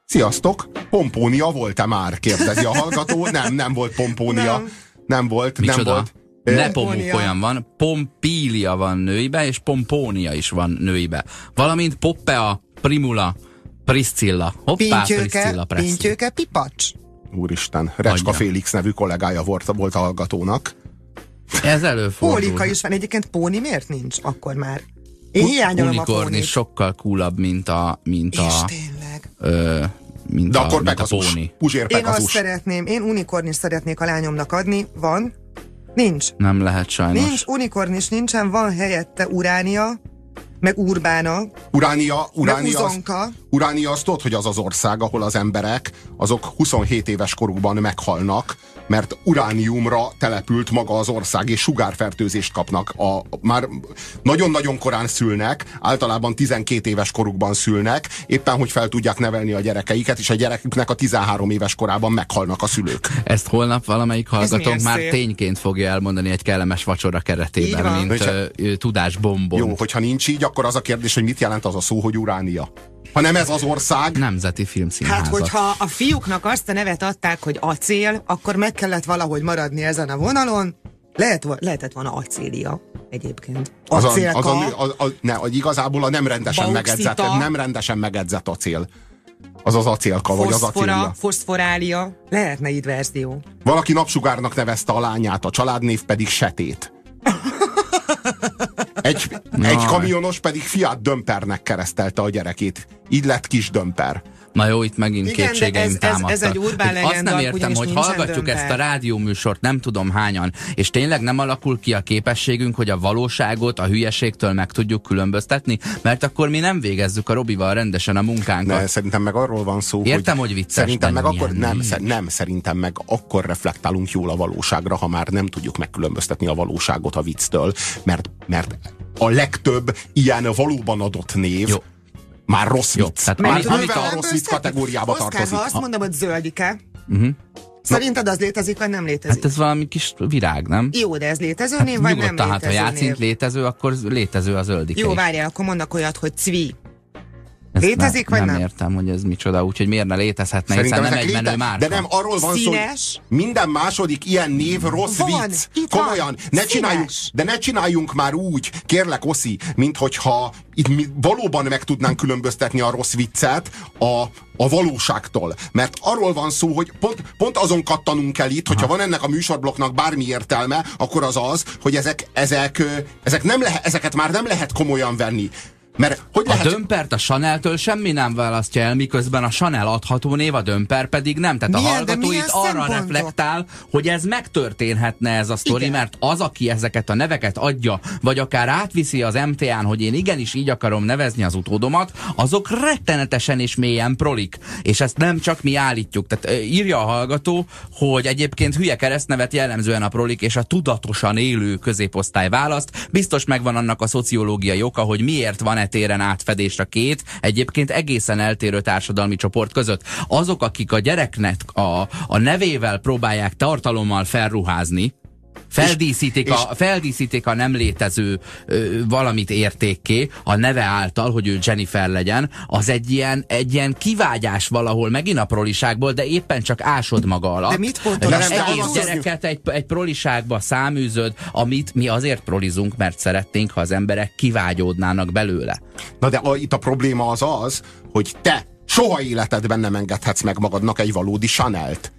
Sziasztok! Pompónia volt-e már? Kérdezi a hallgató. Nem, nem volt pompónia. Nem, Nem. nem volt, nem Micsoda? volt. Nepomuk olyan van, Pompília van nőibe, és Pompónia is van nőibe. Valamint Poppea, Primula, Priscilla. Hoppá, Pintyőke, Priscilla Presley. pintyőke, pipacs. Úristen, Recska Adja. Félix nevű kollégája volt, volt a hallgatónak. Ez előfordul. Pólika is van. Egyébként póni miért nincs akkor már? Én hiányolom a pónit. sokkal coolabb, mint a, mint És a, tényleg. ö, mint De a, akkor mint a póni. Puzsér Én azt szeretném, én unikornis szeretnék a lányomnak adni. Van? Nincs. Nem lehet sajnos. Nincs, unikornis nincsen, van helyette uránia, meg urbána, Uránia, meg Uránia, az, uzonka. Uránia azt tudod, hogy az az ország, ahol az emberek azok 27 éves korukban meghalnak, mert urániumra települt maga az ország, és sugárfertőzést kapnak. A, már nagyon-nagyon korán szülnek, általában 12 éves korukban szülnek, éppen hogy fel tudják nevelni a gyerekeiket, és a gyereküknek a 13 éves korában meghalnak a szülők. Ezt holnap valamelyik hallgatónk már szép. tényként fogja elmondani egy kellemes vacsora keretében, mint Hogyha- tudásbombon. Jó, hogyha nincs így, akkor az a kérdés, hogy mit jelent az a szó, hogy uránia. Ha nem ez az ország, Nemzeti Filmszínházat. Hát, hogyha a fiúknak azt a nevet adták, hogy acél, akkor meg kellett valahogy maradni ezen a vonalon. Lehet, lehetett volna acélia egyébként. az a, az a, az, az, ne, az igazából a nem rendesen Bauxita. megedzett, nem rendesen megedzett acél. Az az acélka, vagy az Foszfora, acélia. foszforália. Lehetne így verzió. Valaki napsugárnak nevezte a lányát, a családnév pedig Setét. Egy, egy kamionos pedig Fiat Dömpernek keresztelte a gyerekét. Így lett kis Dömper. Na jó, itt megint Igen, kétségeim ez- ez- támadtak. ez egy urbán Hogy Azt legenda, nem értem, hogy hallgatjuk dömper. ezt a rádióműsort, nem tudom hányan, és tényleg nem alakul ki a képességünk, hogy a valóságot a hülyeségtől meg tudjuk különböztetni, mert akkor mi nem végezzük a Robival rendesen a munkánkat. De szerintem meg arról van szó, Értem, hogy, hogy vicces, szerintem meg akkor nem, szer, nem, szerintem meg akkor reflektálunk jól a valóságra, ha már nem tudjuk megkülönböztetni a valóságot a vicctől, mert, mert a legtöbb ilyen valóban adott név Jó. Már rossz Jó, vicc. tehát már amit- a rossz vicc kategóriába Oszkár, tartozik. ha azt mondom, hogy zöldike, Uh-huh. szerinted az létezik, vagy nem létezik? Hát ez valami kis virág, nem? Jó, de ez létező név, vagy nem Nyugodtan, hát ha létező játszint név? létező, akkor létező a zöldike Jó, várjál, akkor mondnak olyat, hogy cvi. Ezt létezik, ne, vagy nem? nem? értem, hogy ez micsoda, úgyhogy miért ne létezhetne, Szerintem hiszen nem egy menő márka. De nem arról van Színes. szó, hogy minden második ilyen név rossz Van, vicc. itt van. Komolyan, ne Színes. csináljunk, de ne csináljunk már úgy, kérlek Oszi, mint hogyha itt mi valóban meg tudnánk különböztetni a rossz viccet a, a valóságtól. Mert arról van szó, hogy pont, pont azon kattanunk el itt, hogyha van ennek a műsorblokknak bármi értelme, akkor az az, hogy ezek, ezek, ezek nem lehet, ezeket már nem lehet komolyan venni. Mert hogy A lehet... dömpert a Chanel-től semmi nem választja el, miközben a Chanel adható név, a dömper pedig nem. Tehát Milyen, a hallgató itt arra reflektál, hogy ez megtörténhetne ez a sztori, Igen. mert az, aki ezeket a neveket adja, vagy akár átviszi az MTA-n, hogy én igenis így akarom nevezni az utódomat, azok rettenetesen és mélyen prolik. És ezt nem csak mi állítjuk. Tehát írja a hallgató, hogy egyébként hülye keresztnevet jellemzően a prolik és a tudatosan élő középosztály választ. Biztos megvan annak a szociológiai oka, hogy miért van e téren átfedés a két, egyébként egészen eltérő társadalmi csoport között. Azok, akik a gyereknek a, a nevével próbálják tartalommal felruházni, Feldíszítik, a, feldíszítik a nem létező ö, valamit értékké, a neve által, hogy ő Jennifer legyen, az egy ilyen, egy ilyen kivágyás valahol, megint a proliságból, de éppen csak ásod maga alatt. De mit? És Nem, egész az- gyereket egy, egy proliságba száműzöd, amit mi azért prolizunk, mert szeretnénk, ha az emberek kivágyódnának belőle. Na de a, itt a probléma az az, hogy te soha életedben nem engedhetsz meg magadnak egy valódi Chanel-t.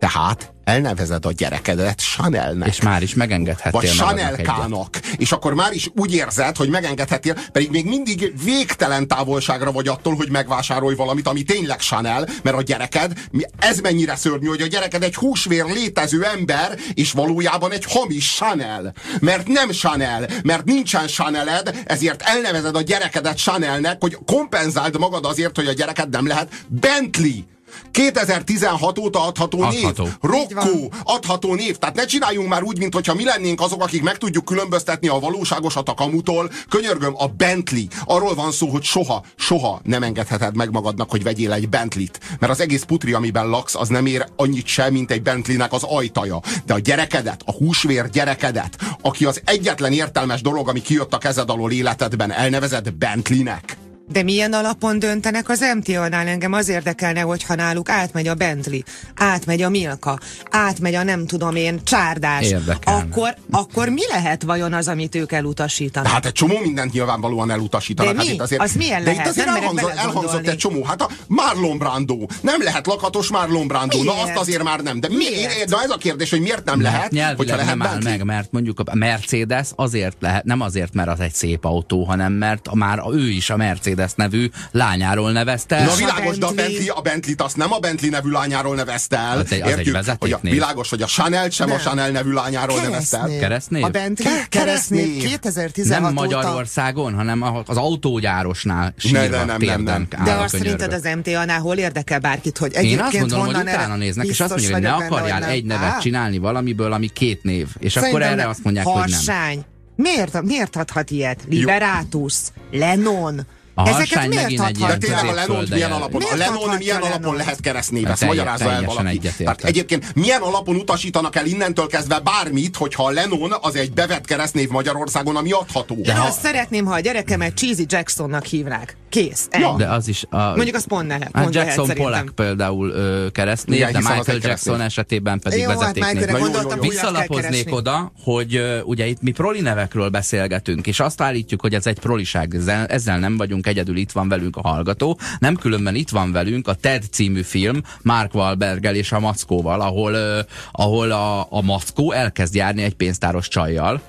Tehát elnevezed a gyerekedet Chanelnek. És már is megengedhettél vagy. Chanelkának. És akkor már is úgy érzed, hogy megengedhetél, pedig még mindig végtelen távolságra vagy attól, hogy megvásárolj valamit, ami tényleg Chanel, mert a gyereked, ez mennyire szörnyű, hogy a gyereked egy húsvér létező ember, és valójában egy hamis Chanel. Mert nem Chanel, mert nincsen Chaneled, ezért elnevezed a gyerekedet Chanelnek, hogy kompenzáld magad azért, hogy a gyereked nem lehet Bentley. 2016 óta adható, Adható. név. Rokkó, adható név. Tehát ne csináljunk már úgy, mintha mi lennénk azok, akik meg tudjuk különböztetni a valóságosat a kamutól. Könyörgöm, a Bentley. Arról van szó, hogy soha, soha nem engedheted meg magadnak, hogy vegyél egy Bentley-t. Mert az egész putri, amiben laksz, az nem ér annyit sem, mint egy Bentleynek az ajtaja. De a gyerekedet, a húsvér gyerekedet, aki az egyetlen értelmes dolog, ami kijött a kezed alól életedben, elnevezed Bentleynek. De milyen alapon döntenek az MTA-nál? Engem az érdekelne, hogyha náluk átmegy a Bentley, átmegy a Milka, átmegy a nem tudom én csárdás. Érdekelne. Akkor, akkor mi lehet vajon az, amit ők elutasítanak? De hát egy csomó mindent nyilvánvalóan elutasítanak. De hát mi? itt azért, Az milyen de itt lehet? azért Nem elhangzott, elhangzott egy csomó. Hát a Marlon Brando. Nem lehet lakatos Marlon Brando. Na Miért? azt azért már nem. De mi, Miért? na ez a kérdés, hogy miért nem lehet, hogyha Nyelvileg lehet nem áll Bentley? meg, mert mondjuk a Mercedes azért lehet, nem azért, mert az egy szép autó, hanem mert a, már ő is a Mercedes nevű lányáról nevezte. Na a világos, de a Bentley- Bentley, a Bentley-t azt nem a Bentley nevű lányáról nevezte el. Az egy- az egy Értjük, hogy a, világos, hogy a Chanel sem a Nem. Chanel nevű lányáról nevezte el. Keresztnév? A Bentley Ke- keresztnév keresztnév. 2016 nem óta. Magyarországon, hanem a- az autógyárosnál Ne, sírva ne, nem, nem, térden nem. áll De a azt szerinted az MTA-nál hol érdekel bárkit, hogy Én egyébként azt gondolom, hogy honnan utána néznek, és azt mondják, hogy ne akarjál egy nem. nevet csinálni valamiből, ami két név. És akkor erre nem. azt mondják, hogy nem. Miért, miért adhat ilyet? Liberatus, Lennon. A Ezeket miért megint egy De adhat? ilyen tényleg a Lennon milyen alapon? A Lennon milyen alapon lehet keresztnév? Ezt magyarázza el valaki. Tehát egyébként milyen alapon utasítanak el innentől kezdve bármit, hogyha a Lennon az egy bevett keresztnév Magyarországon, ami adható? Én azt szeretném, ha a gyerekemet Cheesy Jacksonnak hívnák. Kész. Ja. De az is... A, Mondjuk az pont pont Hát lehet Jackson szerintem. Pollock például ö, keresztnév, Igen, de Michael Jackson keresztnév. esetében pedig Jó, hát vezetéknév. Gondoltam, Visszalapoznék oda, hogy ö, ugye itt mi proli nevekről beszélgetünk, és azt állítjuk, hogy ez egy proliság. Ezzel, ezzel nem vagyunk egyedül, itt van velünk a hallgató. Nem különben itt van velünk a TED című film Mark Wahlberggel és a Mackóval, ahol, ahol a, a Mackó elkezd járni egy pénztáros csajjal,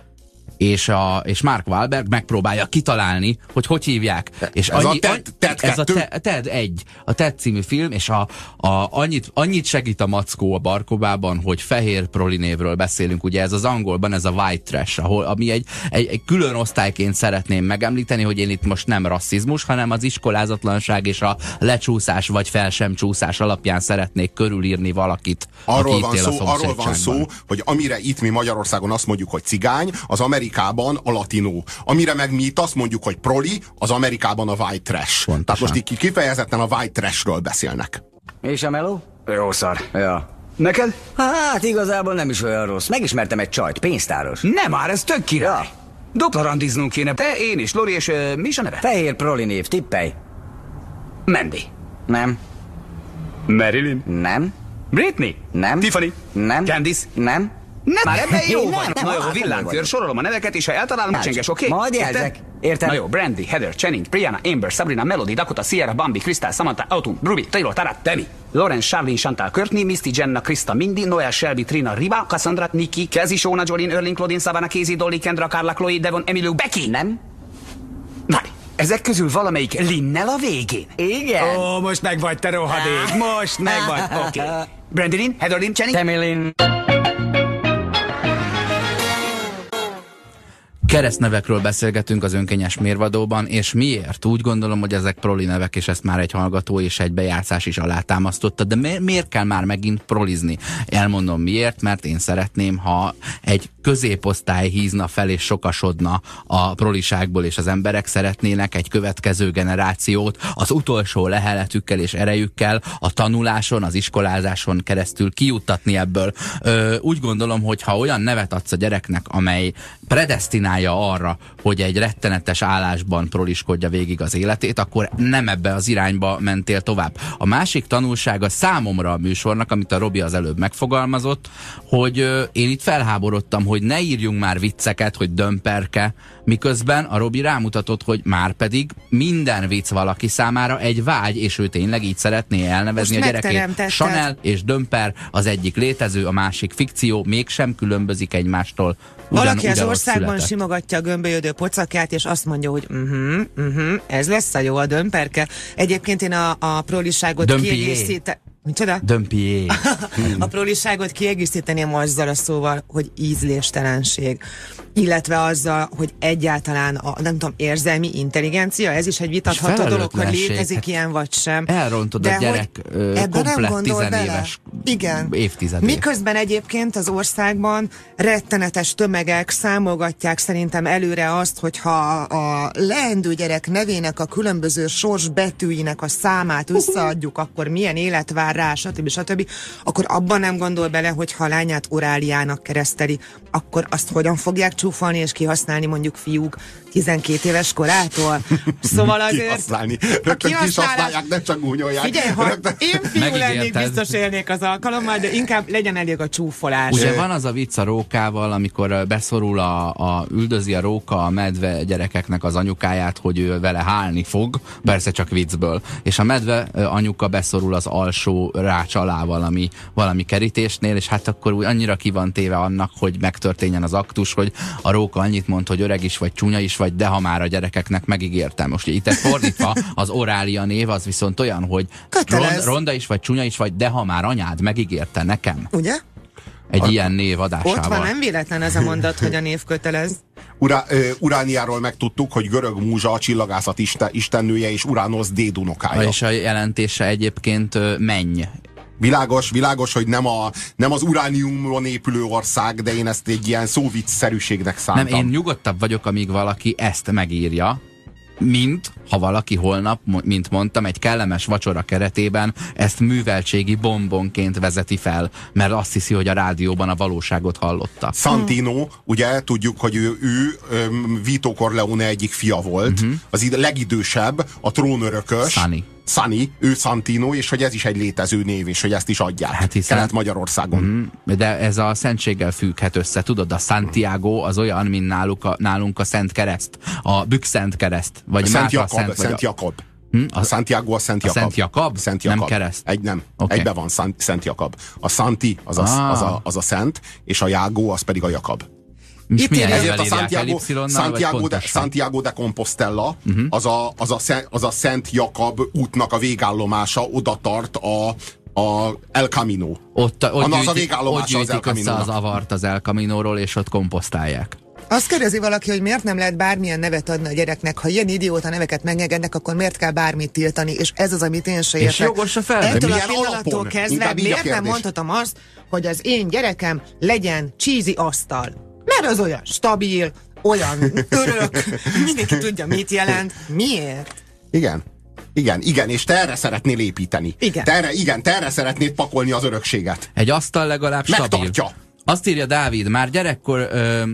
és, a, és Mark Wahlberg megpróbálja kitalálni, hogy hogy hívják. És Ez a TED- TED ez a kettő? TED, TED egy, a TED című film, és a, a, annyit, annyit segít a mackó a barkobában, hogy fehér proli névről beszélünk. Ugye ez az angolban, ez a white trash, ahol, ami egy, egy, egy külön osztályként szeretném megemlíteni, hogy én itt most nem rasszizmus, hanem az iskolázatlanság és a lecsúszás vagy fel sem csúszás alapján szeretnék körülírni valakit, Arról van, szó, arról van szó, hogy amire itt mi Magyarországon azt mondjuk, hogy cigány, az Amerikában a latinó. Amire meg mi itt azt mondjuk, hogy proli, az Amerikában a white trash. Pontosan. Tehát most itt kifejezetten a white trashről beszélnek. És a meló? Jó szar. Ja. Neked? Hát igazából nem is olyan rossz. Megismertem egy csajt, pénztáros. Nem már, ez tök király. Ja. Dupla randiznunk kéne. Te, én is, Lori, és uh, mi is a neve? Fehér proli név, tippelj. Mandy. Nem, Marilyn. nem, Britney. nem. Tiffany. Nem. Candice. Nem. Nem, már ebben jó Nem, vagy. nem, Na jó, villámkör, sorolom a neveket, és ha eltalálom, csenges, oké? Majd Érted? jelzek. Értem. Na jó, Brandy, Heather, Channing, Brianna, Amber, Sabrina, Melody, Dakota, Sierra, Bambi, Crystal, Samantha, Autumn, Ruby, Taylor, Tara, Demi, Lauren, Charlene, Chantal, Courtney, Misty, Jenna, Krista, Mindy, Noel, Shelby, Trina, Riva, Cassandra, Nikki, Kezi, Shona, Jolene, Erling, Claudine, Savannah, Casey, Dolly, Kendra, Carla, Chloe, Devon, Emilio, Becky. Nem. Várj, ezek közül valamelyik Linnel a végén? Igen. Ó, most meg vagy, te rohadék, most meg vagy, oké. Okay. Heather Lynn, Channing? Temilin. Keresztnevekről beszélgetünk az önkényes mérvadóban, és miért? Úgy gondolom, hogy ezek proli nevek, és ezt már egy hallgató és egy bejátszás is alátámasztotta, de mi miért kell már megint prolizni? Elmondom miért, mert én szeretném, ha egy középosztály hízna fel és sokasodna a proliságból, és az emberek szeretnének egy következő generációt az utolsó leheletükkel és erejükkel a tanuláson, az iskolázáson keresztül kijuttatni ebből. Ö, úgy gondolom, hogy ha olyan nevet adsz a gyereknek, amely predestinálja arra, hogy egy rettenetes állásban proliskodja végig az életét, akkor nem ebbe az irányba mentél tovább. A másik tanulsága számomra a műsornak, amit a Robi az előbb megfogalmazott, hogy ö, én itt felháborodtam, hogy ne írjunk már vicceket, hogy dömperke, miközben a Robi rámutatott, hogy már pedig minden vicc valaki számára egy vágy, és ő tényleg így szeretné elnevezni Most a gyerekét. Chanel és Dömper az egyik létező, a másik fikció, mégsem különbözik egymástól. Ugyan, Valaki az országban született. simogatja a gömbölyödő pocakját, és azt mondja, hogy uh-huh, uh-huh, ez lesz a jó a dömperke. Egyébként én a, a proliságot Dömpié. Micsoda? Dömpié. A proliságot kiegészíteném azzal a szóval, hogy ízléstelenség. Illetve azzal, hogy egyáltalán a, nem tudom, érzelmi intelligencia, ez is egy vitatható dolog, hogy létezik hát ilyen vagy sem. elrontod a De gyerek, hogy ö, komplett tizenéves Igen. évtizedét. Miközben egyébként az országban rettenetes tömegek számolgatják szerintem előre azt, hogyha a leendő gyerek nevének a különböző sors betűinek a számát összeadjuk, akkor milyen élet vár rá, stb. stb. Akkor abban nem gondol bele, hogy ha a lányát oráliának kereszteli, akkor azt hogyan fogják csúfolni és kihasználni mondjuk fiúk 12 éves korától. Szóval azért... Kihasználni. Rögtön kihasználják, nem csak gúnyolják. Figyelj, ha Rögtön- én fiú lennék, biztos élnék az alkalommal, de inkább legyen elég a csúfolás. Ugye van az a vicc a rókával, amikor beszorul a, a üldözi a róka a medve gyerekeknek az anyukáját, hogy ő vele hálni fog, persze csak viccből. És a medve anyuka beszorul az alsó rács alá valami, valami kerítésnél, és hát akkor úgy annyira ki van téve annak, hogy megtörténjen az aktus, hogy a róka annyit mond, hogy öreg is vagy, csúnya is vagy, de ha már a gyerekeknek megígértem. Most itt fordítva, az orália név az viszont olyan, hogy Kötelez. rond, ronda is vagy, csúnya is vagy, de ha már anyád megígérte nekem Ugye? Egy ilyen név adásával. Ott van, nem véletlen ez a mondat, hogy a név kötelez. Urá, ö, Urániáról megtudtuk, hogy görög múzsa a csillagászat isten, istennője és Uránosz dédunokája. És a jelentése egyébként menny. Világos, világos, hogy nem, a, nem az urániumon épülő ország, de én ezt egy ilyen szóviccszerűségnek Nem, szántam. én nyugodtabb vagyok, amíg valaki ezt megírja, mint ha valaki holnap, mint mondtam, egy kellemes vacsora keretében ezt műveltségi bombonként vezeti fel, mert azt hiszi, hogy a rádióban a valóságot hallotta. Santino, ugye tudjuk, hogy ő, ő Vito Corleone egyik fia volt, uh-huh. az id- legidősebb, a trónörökös. Sunny. Sunny, ő Santino, és hogy ez is egy létező név, és hogy ezt is adják. Hát hiszen- Kelet-Magyarországon. Mm, De ez a szentséggel függhet össze. Tudod, a Santiago az olyan, mint náluk a, nálunk a Szent Kereszt, a Bükszent Kereszt, vagy Szent Mátra Jakab, Szent, vagy Szent a, Jakab. Hm? A Santiago a Szent a Jakab. Szent Jakab? Szent Nem Jakab. kereszt? Egy, nem. Okay. Egybe van Szent, Szent Jakab. A Santi az a, Ah. az, a, az a Szent, és a Jágó az pedig a Jakab. És Itt Ezért a? Santiago, Santiago, de? Santiago de Compostela, uh-huh. az, a, az, a Szent, az a Szent Jakab útnak a végállomása, oda tart a, a El Camino. Ott, ott, Anna, az a gyűjtik, ott végállomása az El az avart az El Camino-ról, és ott komposztálják. Azt kérdezi valaki, hogy miért nem lehet bármilyen nevet adni a gyereknek. Ha ilyen idióta neveket megengednek, akkor miért kell bármit tiltani? És ez az, amit én se És értek. jogos a felvetés. Ettől a pillanattól alapon? kezdve miért nem mondhatom azt, hogy az én gyerekem legyen cheesy asztal? Mert az olyan stabil, olyan örök, mindenki tudja, mit jelent. Miért? Igen. Igen, igen, és te erre szeretnél építeni. Igen. Te erre, igen, te erre szeretnéd pakolni az örökséget. Egy asztal legalább stabil. Megtartja. Azt írja Dávid, már gyerekkor,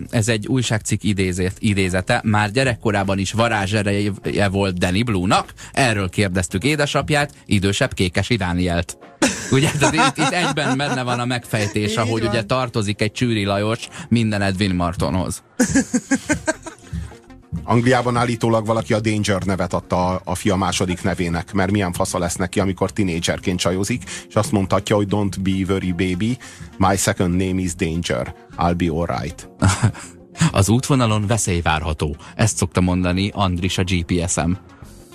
ez egy újságcikk idézet, idézete, már gyerekkorában is varázsereje volt Danny Blue-nak, erről kérdeztük édesapját, idősebb Kékesi Dánielt. Ugye, tehát itt, itt egyben benne van a megfejtés, Így ahogy van. ugye tartozik egy Csűri Lajos minden Edwin Martonhoz. Angliában állítólag valaki a Danger nevet adta a, a fia második nevének, mert milyen fasza lesz neki, amikor tinédzserként csajozik, és azt mondhatja, hogy don't be worry baby, my second name is Danger, I'll be alright. Az útvonalon veszély várható. Ezt szokta mondani Andris a GPS-em.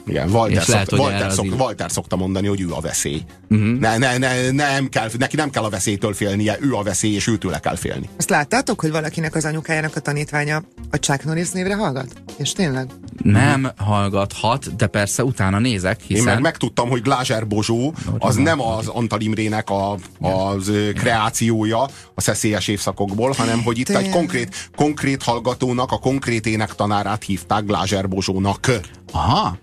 Igen, Walter, És lehet, Walter, az szok, idő- Walter szokta mondani, hogy ő a veszély. Uh-huh. Ne, ne, ne, nem kell, neki nem kell a veszélytől félnie, ő a veszély, és őtőle kell félni. Azt láttátok, hogy valakinek az anyukájának a tanítványa a Chuck Norris névre hallgat? És tényleg? Nem hallgathat, de persze utána nézek, Én hiszen... meg megtudtam, hogy Glázser Bozsó az nem az Antal Imrének a, az ö, kreációja a szeszélyes évszakokból, hanem hogy itt egy Tényleg. konkrét, konkrét hallgatónak, a konkrét énektanárát hívták Glázser Bozsónak. Aha,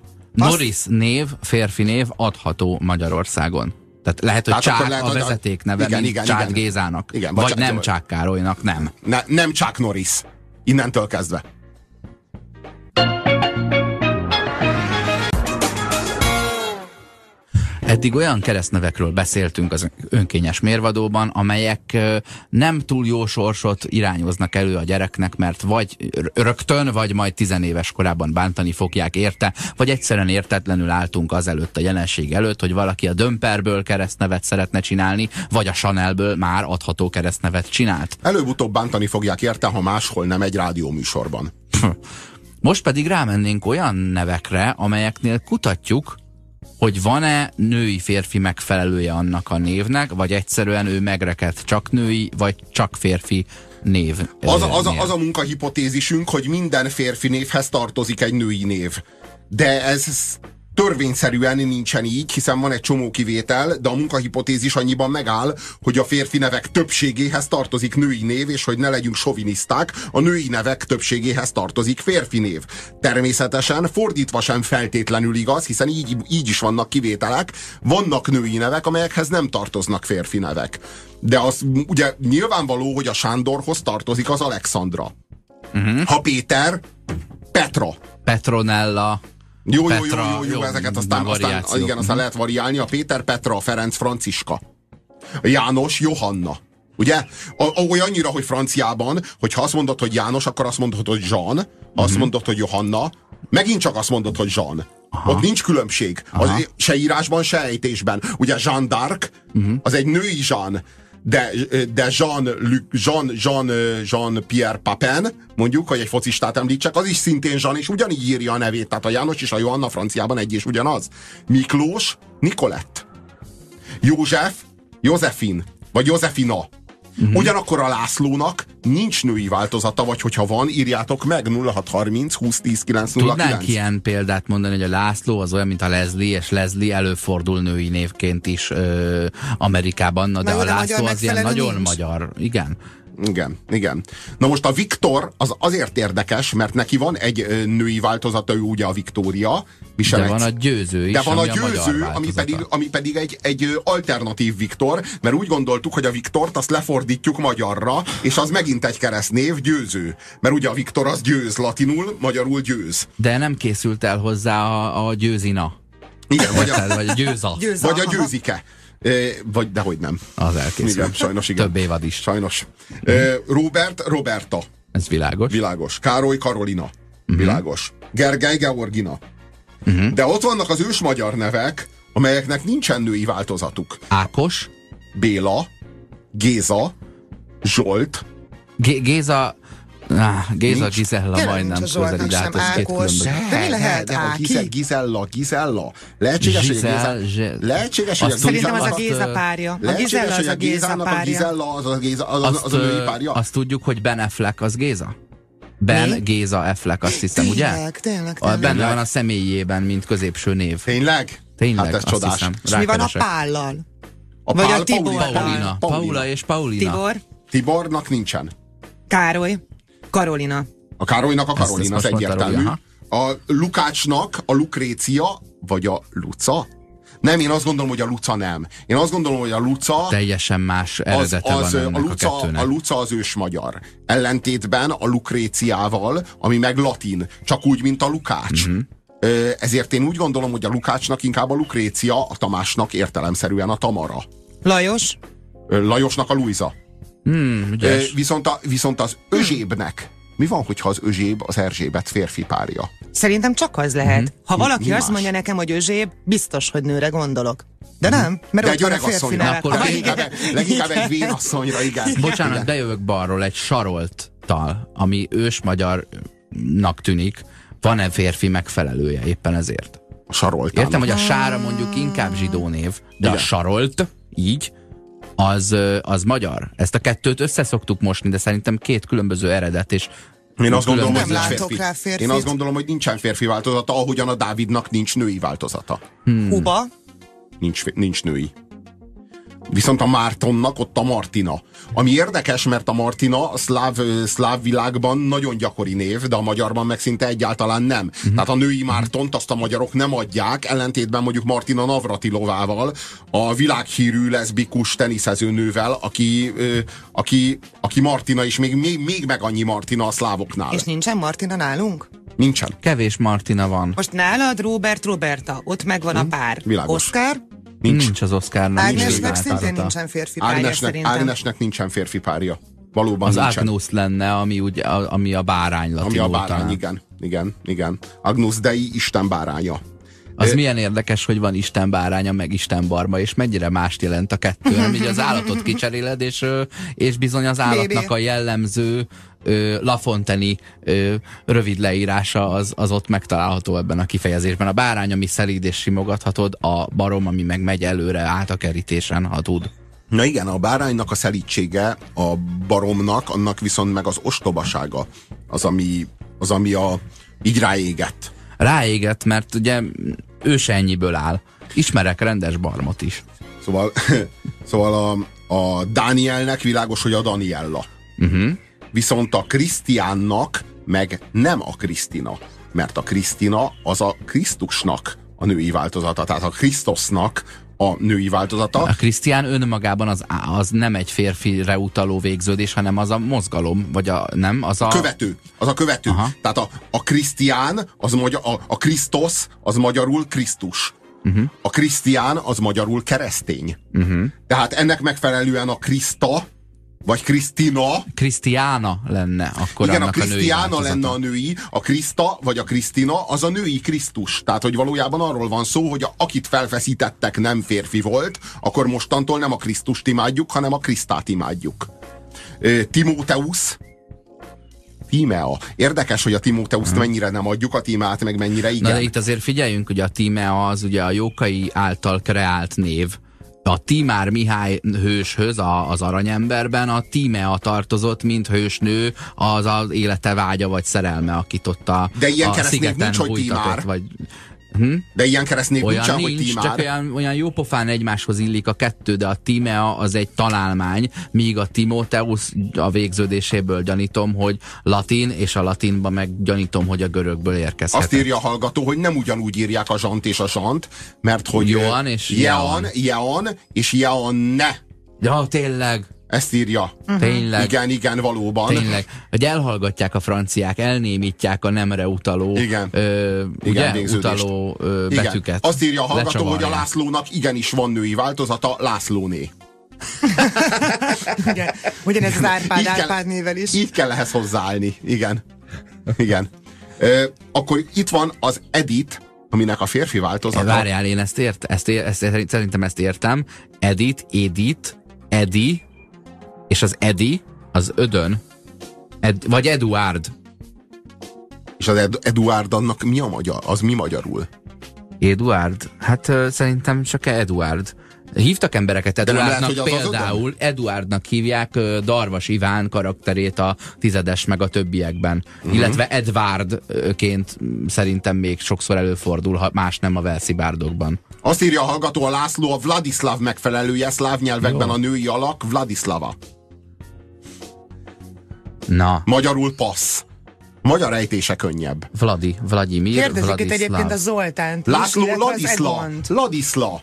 Norris név, férfi név adható Magyarországon. Tehát lehet, hogy Csák lehet, a hogy a- vezetékneve, igen, igen, Csák igen. Gézának. Igen, vagy vagy Csák- nem vagy- Csák Károlynak, nem. Ne, nem Chuck Norris. Innentől kezdve. Eddig olyan keresztnevekről beszéltünk az önkényes mérvadóban, amelyek nem túl jó sorsot irányoznak elő a gyereknek, mert vagy rögtön, vagy majd tizenéves korában bántani fogják érte, vagy egyszerűen értetlenül álltunk azelőtt a jelenség előtt, hogy valaki a Dömperből keresztnevet szeretne csinálni, vagy a Chanelből már adható keresztnevet csinált. Előbb-utóbb bántani fogják érte, ha máshol nem egy rádióműsorban. Most pedig rámennénk olyan nevekre, amelyeknél kutatjuk, hogy van-e női-férfi megfelelője annak a névnek, vagy egyszerűen ő megrekedt csak női, vagy csak férfi név. Az, a, az, a, név. az a munkahipotézisünk, hogy minden férfi névhez tartozik egy női név. De ez törvényszerűen nincsen így, hiszen van egy csomó kivétel, de a munkahipotézis annyiban megáll, hogy a férfi nevek többségéhez tartozik női név, és hogy ne legyünk soviniszták, a női nevek többségéhez tartozik férfi név. Természetesen fordítva sem feltétlenül igaz, hiszen így, így is vannak kivételek, vannak női nevek, amelyekhez nem tartoznak férfi nevek. De az ugye nyilvánvaló, hogy a Sándorhoz tartozik az Alexandra. Uh-huh. Ha Péter, Petra. Petronella, Jó, jó, jó, Petra, jó, jó, jó, ezeket aztán, aztán, igen, aztán lehet variálni. A Péter, Petra, a Ferenc, Franciska. A János, Johanna. Ugye? Olyannyira, hogy franciában, hogy ha azt mondod, hogy János, akkor azt mondod, hogy Jean, ha azt mondod, hogy Johanna, megint csak azt mondod, hogy Jean. Aha. Ott nincs különbség. Az, se írásban, se ejtésben. Ugye Jean d'Arc, az egy női Jean, de, de Jean, Luc, Jean, Jean, Jean Pierre Papin, mondjuk, hogy egy focistát említsek, az is szintén Jean, és ugyanígy írja a nevét. Tehát a János és a Johanna franciában egy és ugyanaz. Miklós, Nikolett. József, Józefin, vagy Józefina. Uh-huh. Ugyanakkor a Lászlónak nincs női változata, vagy hogyha van, írjátok meg 0630 2010 909. Tudnánk ilyen példát mondani, hogy a László az olyan, mint a Leslie, és Leslie előfordul női névként is ö, Amerikában, na de Na a László az ilyen nagyon nincs. magyar. Igen. Igen, igen. Na most a Viktor az azért érdekes, mert neki van egy női változata, ő ugye a Viktória. De van a győző is, De van a ami magyar győző, ami változata. pedig, ami pedig egy, egy alternatív Viktor, mert úgy gondoltuk, hogy a Viktort azt lefordítjuk magyarra, és az megint egy keresztnév, győző. Mert ugye a Viktor az győz latinul, magyarul győz. De nem készült el hozzá a, a győzina. Igen, vagy a? Vagy a győza. Győz vagy a aha. győzike. Vagy, dehogy nem. Az elkészült. Igen, sajnos igen. Több évad is. Sajnos. Robert, Roberta. Ez világos. Világos. Károly, Karolina. Világos. Gergely, Georgina. De ott vannak az ős magyar nevek, amelyeknek nincsen női változatuk. Ákos, Béla, Géza, Zsolt, Gé- Géza, ah, Géza Nincs. Gizella Tényleg majdnem a hát sem ez két különböző. De mi lehet Áki? Gize, Gizella, Gizella. Lehetséges, hogy a Géza... Lehetséges, hogy a Azt Szerintem az a Géza párja. A Gizella az a a Géza Gézának a párja. Gizella az a, Géza, az, az, az a női párja? azt tudjuk, hogy Ben Affleck az Géza? Ben Mi? Géza Affleck, azt hiszem, ugye? Tényleg, tényleg, A, tényleg. benne van a személyében, mint középső név. Tényleg? Tényleg, Hát ez azt csodás. hiszem. És mi van a. Pállal? A Vagy a Pál, Tibor Paulina. Paulina. Paula és Paulina. Tibor, Tibornak nincsen. Károly, Karolina. A Károlynak a Karolina, az egyértelmű. A Lukácsnak a Lukrécia, vagy a Luca? Nem, én azt gondolom, hogy a Luca nem. Én azt gondolom, hogy a Luca... Teljesen más az, eredete az, van a, ennek a, Luca, kettőnek. a Luca az ős magyar. Ellentétben a Lukréciával, ami meg latin, csak úgy, mint a Lukács. Ö, Ezért én úgy gondolom, hogy a Lukácsnak inkább a Lukrécia, a Tamásnak értelemszerűen a Tamara. Lajos, Lajosnak a Luisa. Hmm, ügyes. Viszont, a, viszont az Özsébnek mi van, hogyha az Özséb az Erzsébet férfi párja? szerintem csak az lehet. Mhm. Ha valaki mi azt más? mondja nekem, hogy őzséb, biztos, hogy nőre gondolok. De nem, mert De egy öreg asszonyra. Akkor. Leginkább, leginkább egy vénasszonyra, igen. Bocsánat, igen. bejövök balról egy sarolttal, ami ős magyarnak tűnik. Van-e férfi megfelelője éppen ezért? A saroltán. Értem, hogy a sára mondjuk inkább zsidó név, de Igen. a sarolt, így, az, az magyar. Ezt a kettőt összeszoktuk mosni, de szerintem két különböző eredet, és Én azt gondolom, hogy Nem látok férfi. rá férfit. Én azt gondolom, hogy nincsen férfi változata, ahogyan a Dávidnak nincs női változata. Kuba. Nincs, nincs női. Viszont a Mártonnak ott a Martina. Ami érdekes, mert a Martina a szláv, szláv világban nagyon gyakori név, de a magyarban meg szinte egyáltalán nem. Uh-huh. Tehát a női Mártont azt a magyarok nem adják, ellentétben mondjuk Martina Navratilovával, a világhírű leszbikus teniszező nővel, aki, aki, aki Martina, és még, még, még meg annyi Martina a szlávoknál. És nincsen Martina nálunk? Nincsen. kevés Martina van. Most nálad Robert Roberta, ott megvan a pár. Világos. Oscar, Nincs. Nincs az Oscarnak. Ágnesnek szintén nincsen férfi párja Ágnesnek, szerintem. Ágnesnek nincsen férfi párja. Valóban Az nincsen. Agnus lenne, ami, ugye, a- ami a bárány Ami latinul a bárány, igen. Igen, igen. Agnus Dei Isten báránya. Az milyen érdekes, hogy van Isten báránya, meg Isten barma, és mennyire mást jelent a kettő. Nem, így az állatot kicseréled, és, és bizony az állatnak a jellemző ö, Lafonteni ö, rövid leírása az, az ott megtalálható ebben a kifejezésben. A bárány, ami szelíd és simogathatod, a barom, ami meg megy előre át a kerítésen, ha tud. Na igen, a báránynak a szelítsége, a baromnak, annak viszont meg az ostobasága az, ami, az, ami a, így ráégett. Ráégett, mert ugye ő se ennyiből áll. Ismerek rendes barmot is. Szóval, szóval a, a Dánielnek világos, hogy a Daniella. Uh-huh. Viszont a Krisztiánnak meg nem a Krisztina. Mert a Krisztina az a Krisztusnak a női változata. Tehát a Krisztusnak a női változata. A Krisztián önmagában az, az nem egy férfire utaló végződés, hanem az a mozgalom, vagy a, nem, az a... követő. Az a követő. Aha. Tehát a, a Krisztián, az magyar, a, a Krisztos, az magyarul Krisztus. Uh-huh. A Krisztián, az magyarul keresztény. Uh-huh. Tehát ennek megfelelően a Kriszta, vagy Krisztina, Krisztiána lenne akkor igen, annak a Krisztiána lenne a női, a Kriszta vagy a Krisztina az a női Krisztus. Tehát, hogy valójában arról van szó, hogy a, akit felfeszítettek nem férfi volt, akkor mostantól nem a Krisztust imádjuk, hanem a Krisztát imádjuk. Timóteusz, Tímea. Érdekes, hogy a Timóteuszt mennyire nem adjuk, a Tímeát meg mennyire igen. Na de itt azért figyeljünk, hogy a Tímea az ugye a Jókai által kreált név. A Tímár Mihály hőshöz, a, az aranyemberben a Tímea tartozott, mint hősnő, az az élete vágya vagy szerelme, akit ott a, De ilyen a szigeten nincs, hogy Tímár. Vagy, De ilyen keresztnév olyan nincsen, nincs, hogy csak olyan, olyan jópofán egymáshoz illik a kettő, de a Tímea az egy találmány, míg a Timóteusz a végződéséből gyanítom, hogy latin, és a latinban meg gyanítom, hogy a görögből érkezhet. Azt írja a hallgató, hogy nem ugyanúgy írják a zsant és a zsant, mert hogy Joan és Jean, Jean és Jeanne. Ja, tényleg, Ezt írja. tényleg. Igen, igen, valóban. Tényleg, hogy elhallgatják a franciák, elnémítják a nemre utaló, Igen. Ö, Igen, ugye, utaló ö, Igen. betűket. Azt írja a hallgató, hogy a. Lászlónak igenis van női változata, Lászlóné. Ugye, ugyanez az Árpád Így kell- Árpád nével is. Így kell ehhez hozzáállni. Igen. Igen. Ö, akkor itt van az Edith, aminek a férfi változata. Várjál, én ezt, ért, ezt, ér, ezt szerintem ezt értem. Edit, Edit, Edi, és az Edi, az ödön, Ed, vagy Eduard. És az Ed- Eduard annak mi a magyar? Az mi magyarul? Eduard? Hát szerintem csak Eduard. Hívtak embereket Eduardnak, lehet, az például Eduardnak hívják Darvas Iván karakterét a tizedes meg a többiekben. Uh-huh. Illetve Edwardként szerintem még sokszor előfordul, ha más nem a Velszi bárdokban. Azt írja a hallgató, a László a Vladislav megfelelője, szláv nyelvekben Jó. a női alak Vladislava. Na, Magyarul passz. Magyar ejtése könnyebb. Vladi, Vladimir, Kérdezik itt Vladislav. egyébként a Zoltánt. László Ladisla. Ladisla.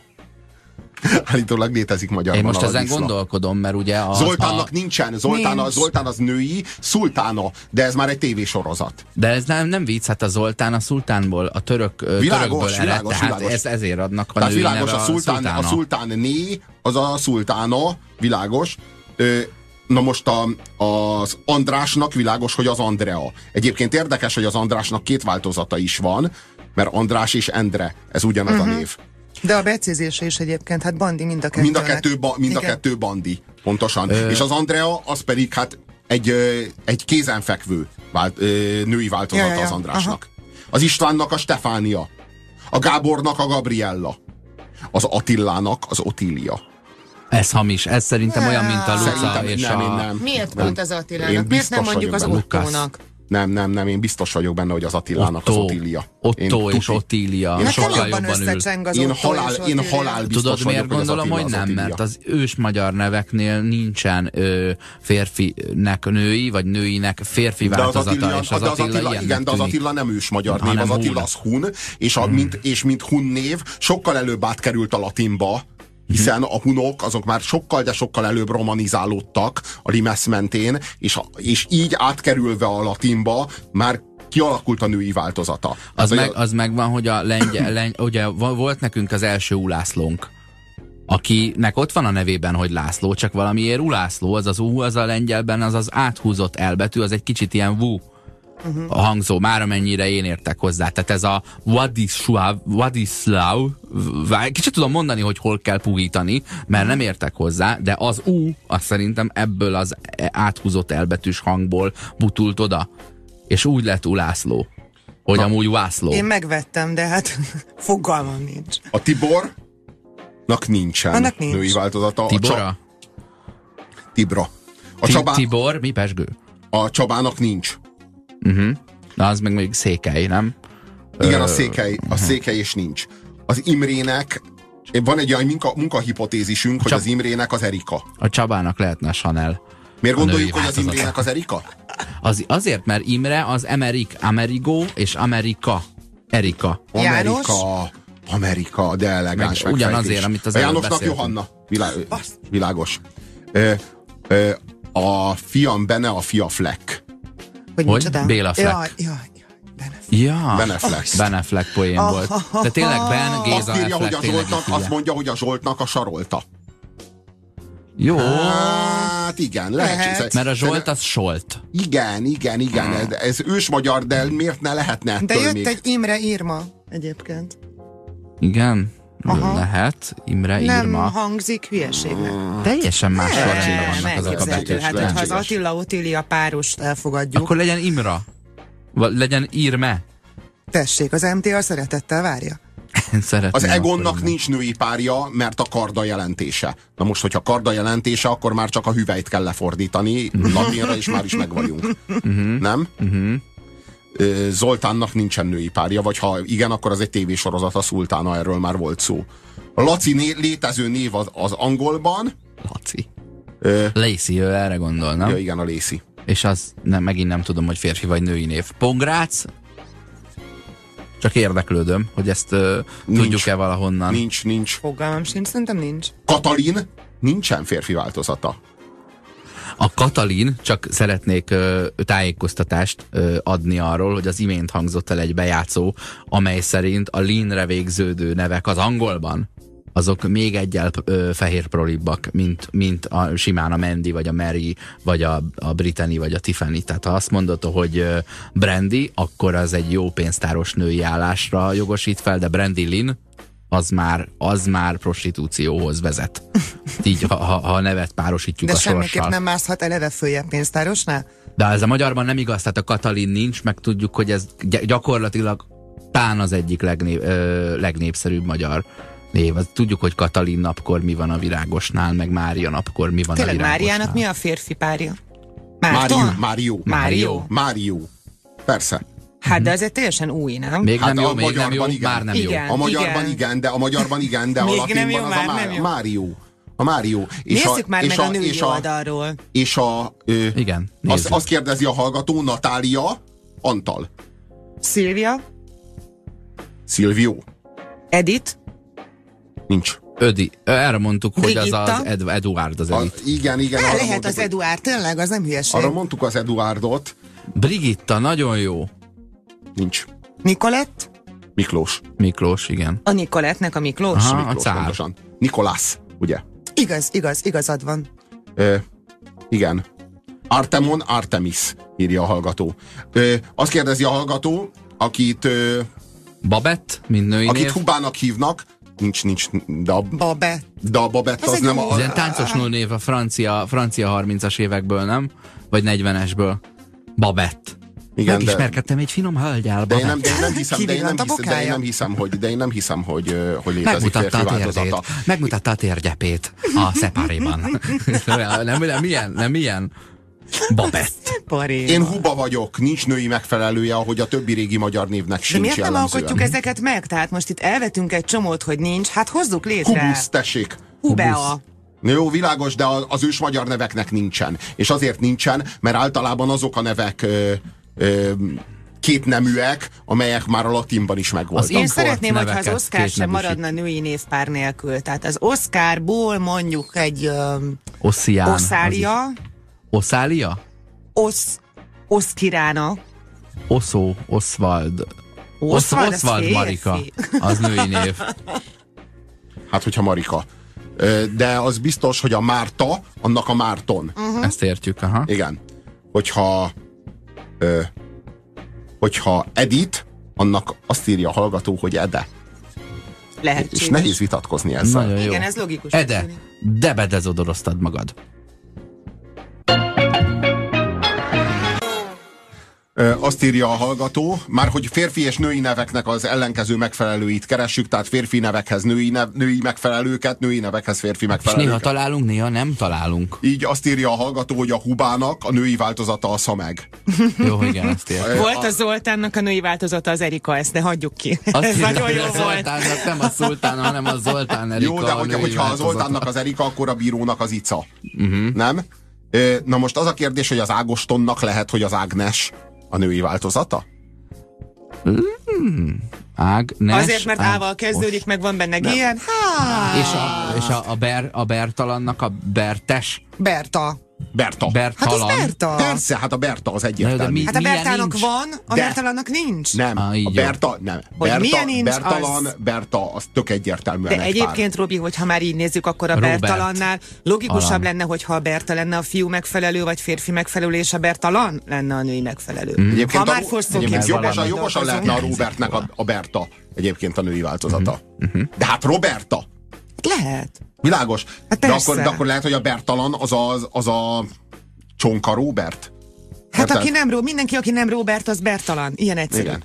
Állítólag létezik magyarban Én most a ezen Ladisla. gondolkodom, mert ugye az, Zoltánnak a, nincsen. Zoltán, a, Nincs. Zoltán az női, Szultána, de ez már egy tévésorozat. De ez nem, nem vicc, hát a Zoltán a szultánból, a török, Világos, törökből ered, világos, tehát világos. Ez, ezért adnak a Tehát női világos, neve a szultán, a szultán né, az a szultána, világos. Ö, na most a, az Andrásnak világos, hogy az Andrea. Egyébként érdekes, hogy az Andrásnak két változata is van, mert András és Endre, ez ugyanaz Mhm. uh-huh. a név. De a becézése is egyébként, hát Bandi mind a kettő. Mind a kettő, ba, mind a kettő bandi, pontosan. Ö... És az Andrea, az pedig hát egy, egy kézenfekvő vált, női változata Ja, ja, ja. az Andrásnak. Az Istvánnak a Stefánia. A Gábornak a Gabriella. Az Attilának az Otília. Ez hamis, ez szerintem olyan, mint a Luca Szerintem és nem, a... én nem. Miért Nem. pont az Én Attilának? Miért biztos nem mondjuk az vagyok benne. Ottónak? Nem, nem, nem, én biztos vagyok benne, hogy az Attilának az Otto, Otília. Én Otto és tuti. Ottilia Én Nekem sokkal jobban ül. az Én halál, és én halál biztos Tudod, miért vagyok, gondolom, hogy hogy az Attila nem? az Mert az ős magyar neveknél nincsen ö, férfinek női, vagy nőinek férfi De az változata, Attila, és az de az Attila, Attila igen, de az. Attila nem ős magyar név, az Attila az hun, és, a, mint, és mint hun név sokkal előbb átkerült a latinba, hiszen a hunok azok már sokkal, de sokkal előbb romanizálódtak a Limes mentén, és, a, és így átkerülve a latinba már kialakult a női változata. Az, Tehát, meg, az megvan, hogy a lengyel, lengy, ugye volt nekünk az első Ulászlónk, akinek ott van a nevében, hogy László, csak valamiért Ulászló, az az U, az a lengyelben, az az áthúzott elbetű, az egy kicsit ilyen vu a hangzó, már amennyire én értek hozzá. Tehát ez a vá- kicsit tudom mondani, hogy hol kell puhítani, mert nem értek hozzá, de az U, az szerintem ebből az áthúzott elbetűs hangból butult oda, és úgy lett Ulászló, hogy amúgy Vászló. Én megvettem, de hát fogalmam nincs. a Tibornak nincsen Annak nincs. női változata. A Csa- Tibora? Tibra. A, Ti- Csabá, Tibor, mi pesgő? a Csabának nincs. Na, az meg még székely, nem? Igen, a székely, a székely és nincs. Az Imrének van egy olyan munka, munkahipotézisünk, hogy az Imrének az Erika. A Csabának lehetne a Chanel. Miért A gondoljuk, hogy az. Imrének az Erika? Az, azért, mert Imre az Amerik, Amerigo és Amerika. Erika. Amerika. Amerika, de elegáns Meg ugyanazért, megfejtés. amit az A Jánosnak beszéltünk. Johanna. Vilá, világos. Ö, ö, a fiam benne a fia Fleck. Hogy, Hogy? micsoda? Béla Fleck. Jaj, jaj, jaj, benne. Ja. Ben Affleck. Ben Affleck poén volt. De tényleg Ben, Géza Azt írja, hogy a Zsoltnak, azt mondja, hogy a Zsoltnak a sarolta. Jó, Hát igen. Lehet. mert a Zsolt az Solt. Igen, igen, igen. Ez, ez ős magyar, de miért ne lehetne De jött még? egy Imre Irma egyébként. Igen, Aha. lehet. Imre, Nem Irma. hangzik hülyeségnek. Teljesen más sorrendben Nem, vannak azok a elképzelhető. betűk. Hát, hogyha az. Attila Otília párost elfogadjuk, Akkor legyen Imra. Vagy legyen Irme. tessék, az MTA szeretettel várja. Szeretném Az Egonnak nincs női párja, mert a karda jelentése. Na most, hogyha karda jelentése, akkor már csak a hüvelyt kell lefordítani latinra, és már is meg vagyunk. Nem? Ö, Zoltánnak nincsen női párja, vagy ha igen, akkor az egy tévésorozat, a Szultána, erről már volt szó. A Laci né- létező név az, az angolban, Laci. Ö, Lacey, ő erre gondol, nem? ja igen, a Lacey. És az nem, megint nem tudom, hogy férfi vagy női név. Pongrác? Csak érdeklődöm, hogy ezt Nincs. tudjuk-e valahonnan. Nincs, nincs. Fogalmam sincs, szerintem nincs. Katalin nincsen férfi változata. A Katalin, csak szeretnék ö, tájékoztatást ö, adni arról, hogy az imént hangzott el egy bejátszó, amely szerint a linre végződő nevek az angolban, azok még egyel fehér prolibbak, mint, mint a, simán a Mandy, vagy a Mary, vagy a, a Brittany, vagy a Tiffany. Tehát ha azt mondod, hogy ö, Brandy, akkor az egy jó pénztáros női állásra jogosít fel, de Brandy Lynn, az már, az már prostitúcióhoz vezet. Így, ha, ha, ha a nevet párosítjuk De a semmiképp sorssal. nem mászhat eleve följebb pénztárosnál? De ez a magyarban nem igaz, tehát a Katalin nincs, meg tudjuk, hogy ez gy- gyakorlatilag tán az egyik legnép, ö, legnépszerűbb magyar név. Az Tudjuk, hogy Katalin napkor mi van a virágosnál, meg Mária napkor mi van Tényleg a virágosnál. Máriának mi a férfi párja? Mário. Márton? Mário. Mário. Mário. Persze. Hát de ez egy teljesen új, nem? Még Hát nem jó, a még nem jó, magyarban igen. már nem Igen. jó. A magyarban Igen. igen, de a magyarban igen, de a Még nem latinban jó, az már a nem Má- jó. Mário. A Mário. És Nézzük már és meg a, női és a, oldalról. és a ö, Igen, azt, nézzük. azt kérdezi a hallgató, Natália, Antal, Szilvia, Silvio, Edith, nincs. Ödi, erre mondtuk, hogy az Brigitta? az Ed, Eduard az A, Edith. igen, igen. El arra lehet mondtuk, az Eduard, tényleg, az nem hülyeség. Arra mondtuk az Eduardot, Brigitta, nagyon jó. Nincs. Nikolett, Miklós. Miklós, igen. a Nikolettnek a Miklós. Aha. a Miklós cár. pontosan. Nikolász, ugye? Igaz, igaz, igazad van. Ö, igen. Artemon Artemis, írja a hallgató. Ö, azt kérdezi a hallgató, akit, ö, Babett, mint női akit név. Hubának hívnak, nincs, nincs, de a, Babe. de a Babett Az az, nem a... Ez ilyen táncos név a francia, francia 30-as évekből, nem? Vagy 40-esből. Babett. Igen, de, Megismerkedtem egy finom hölgyel. de, én nem, de én nem hiszem, de én nem, hiszem, de én nem hiszem, hogy, de én nem hiszem, hogy, hogy létezik Megmutatta férfi a térdét. változata. Megmutatta a térgyepét a szeparéban. nem, nem, ilyen, nem ilyen. Babett. Én huba vagyok, nincs női megfelelője, ahogy a többi régi magyar névnek De sincs miért nem jellemzően. alkotjuk ezeket meg? Tehát most itt elvetünk egy csomót, hogy nincs, hát hozzuk létre. Hubusz, tessék. Hubea. Na Jó, világos, de az ős magyar neveknek nincsen. És azért nincsen, mert általában azok a nevek ö, ö, kétneműek, amelyek már a latinban is megvoltak. Az Én szeretném, hogyha az Oscar sem maradna női névpár nélkül. Tehát az Oscarból mondjuk egy um, Ossián. Oszália, Oszália? Osz, Oszkirána, Oszó, Oswald. Oswald, Oswald. Marika. Az női név. Hát, hogyha Marika. De az biztos, hogy a Márta, annak a Márton. Mhm. Ezt értjük, aha. Igen. Hogyha ö, hogyha Edit, annak azt írja a hallgató, hogy Ede. lehetséges. És nehéz vitatkozni ezzel. Nagyon jó. Igen, ez logikus. Ede, de bedezodoroztad magad. Azt írja a hallgató, már hogy férfi és női neveknek az ellenkező megfelelőit keressük, tehát férfi nevekhez női, nev, női megfelelőket, női nevekhez férfi És néha megfelelőket. találunk, néha nem találunk. Így azt írja a hallgató, hogy a hubának a női változata a szameg. Jó, igen, ezt értem. Volt a Zoltánnak a női változata az Erika, ezt ne hagyjuk ki. Azt ez írja, nagyon jó a volt. Zoltánnak nem a Szultán, hanem a Zoltán Erika. Jó, de a hogy, hogyha változata. Zoltánnak az Erika, akkor a bírónak az Ica. Uh-huh. Nem? Na most az a kérdés, hogy az Ágostonnak lehet, hogy az Ágnes a női változata? Ágnes, Azért, mert Ág- Ával kezdődik, meg van benne ilyen. És a, és a, a, ber, a Bertalannak a Bertes, Berta. Berta. Hát Bertalan. az Berta. Persze, hát a Berta az de egyértelmű. mi- Hát a Bertának nincs? van, a De- Bertalannak nincs. Nem, Ah, így a. Berta, nem. Hogy Berta, milyen nincs, Bertalan, az- Berta, az tök egyértelműen De egy egyébként, Robi, hogyha már így nézzük, akkor a Robert. Bertalannál logikusabb Alan. lenne, hogyha a Berta lenne a fiú megfelelő, vagy férfi megfelelő, és a Bertalan lenne a női megfelelő. pár. Egyébként, Ha a, már egyébként jogosan, jogosan lehetne a Robertnek a, a Berta egyébként a női változata. Mhm. De hát Roberta, Lehet. világos. Hát de, persze. akkor, de akkor lehet, hogy a Bertalan az a, az a csonka Robert? Hát Érted? aki nem, mindenki, aki nem Robert, az Bertalan. Ilyen egyszerű. Igen.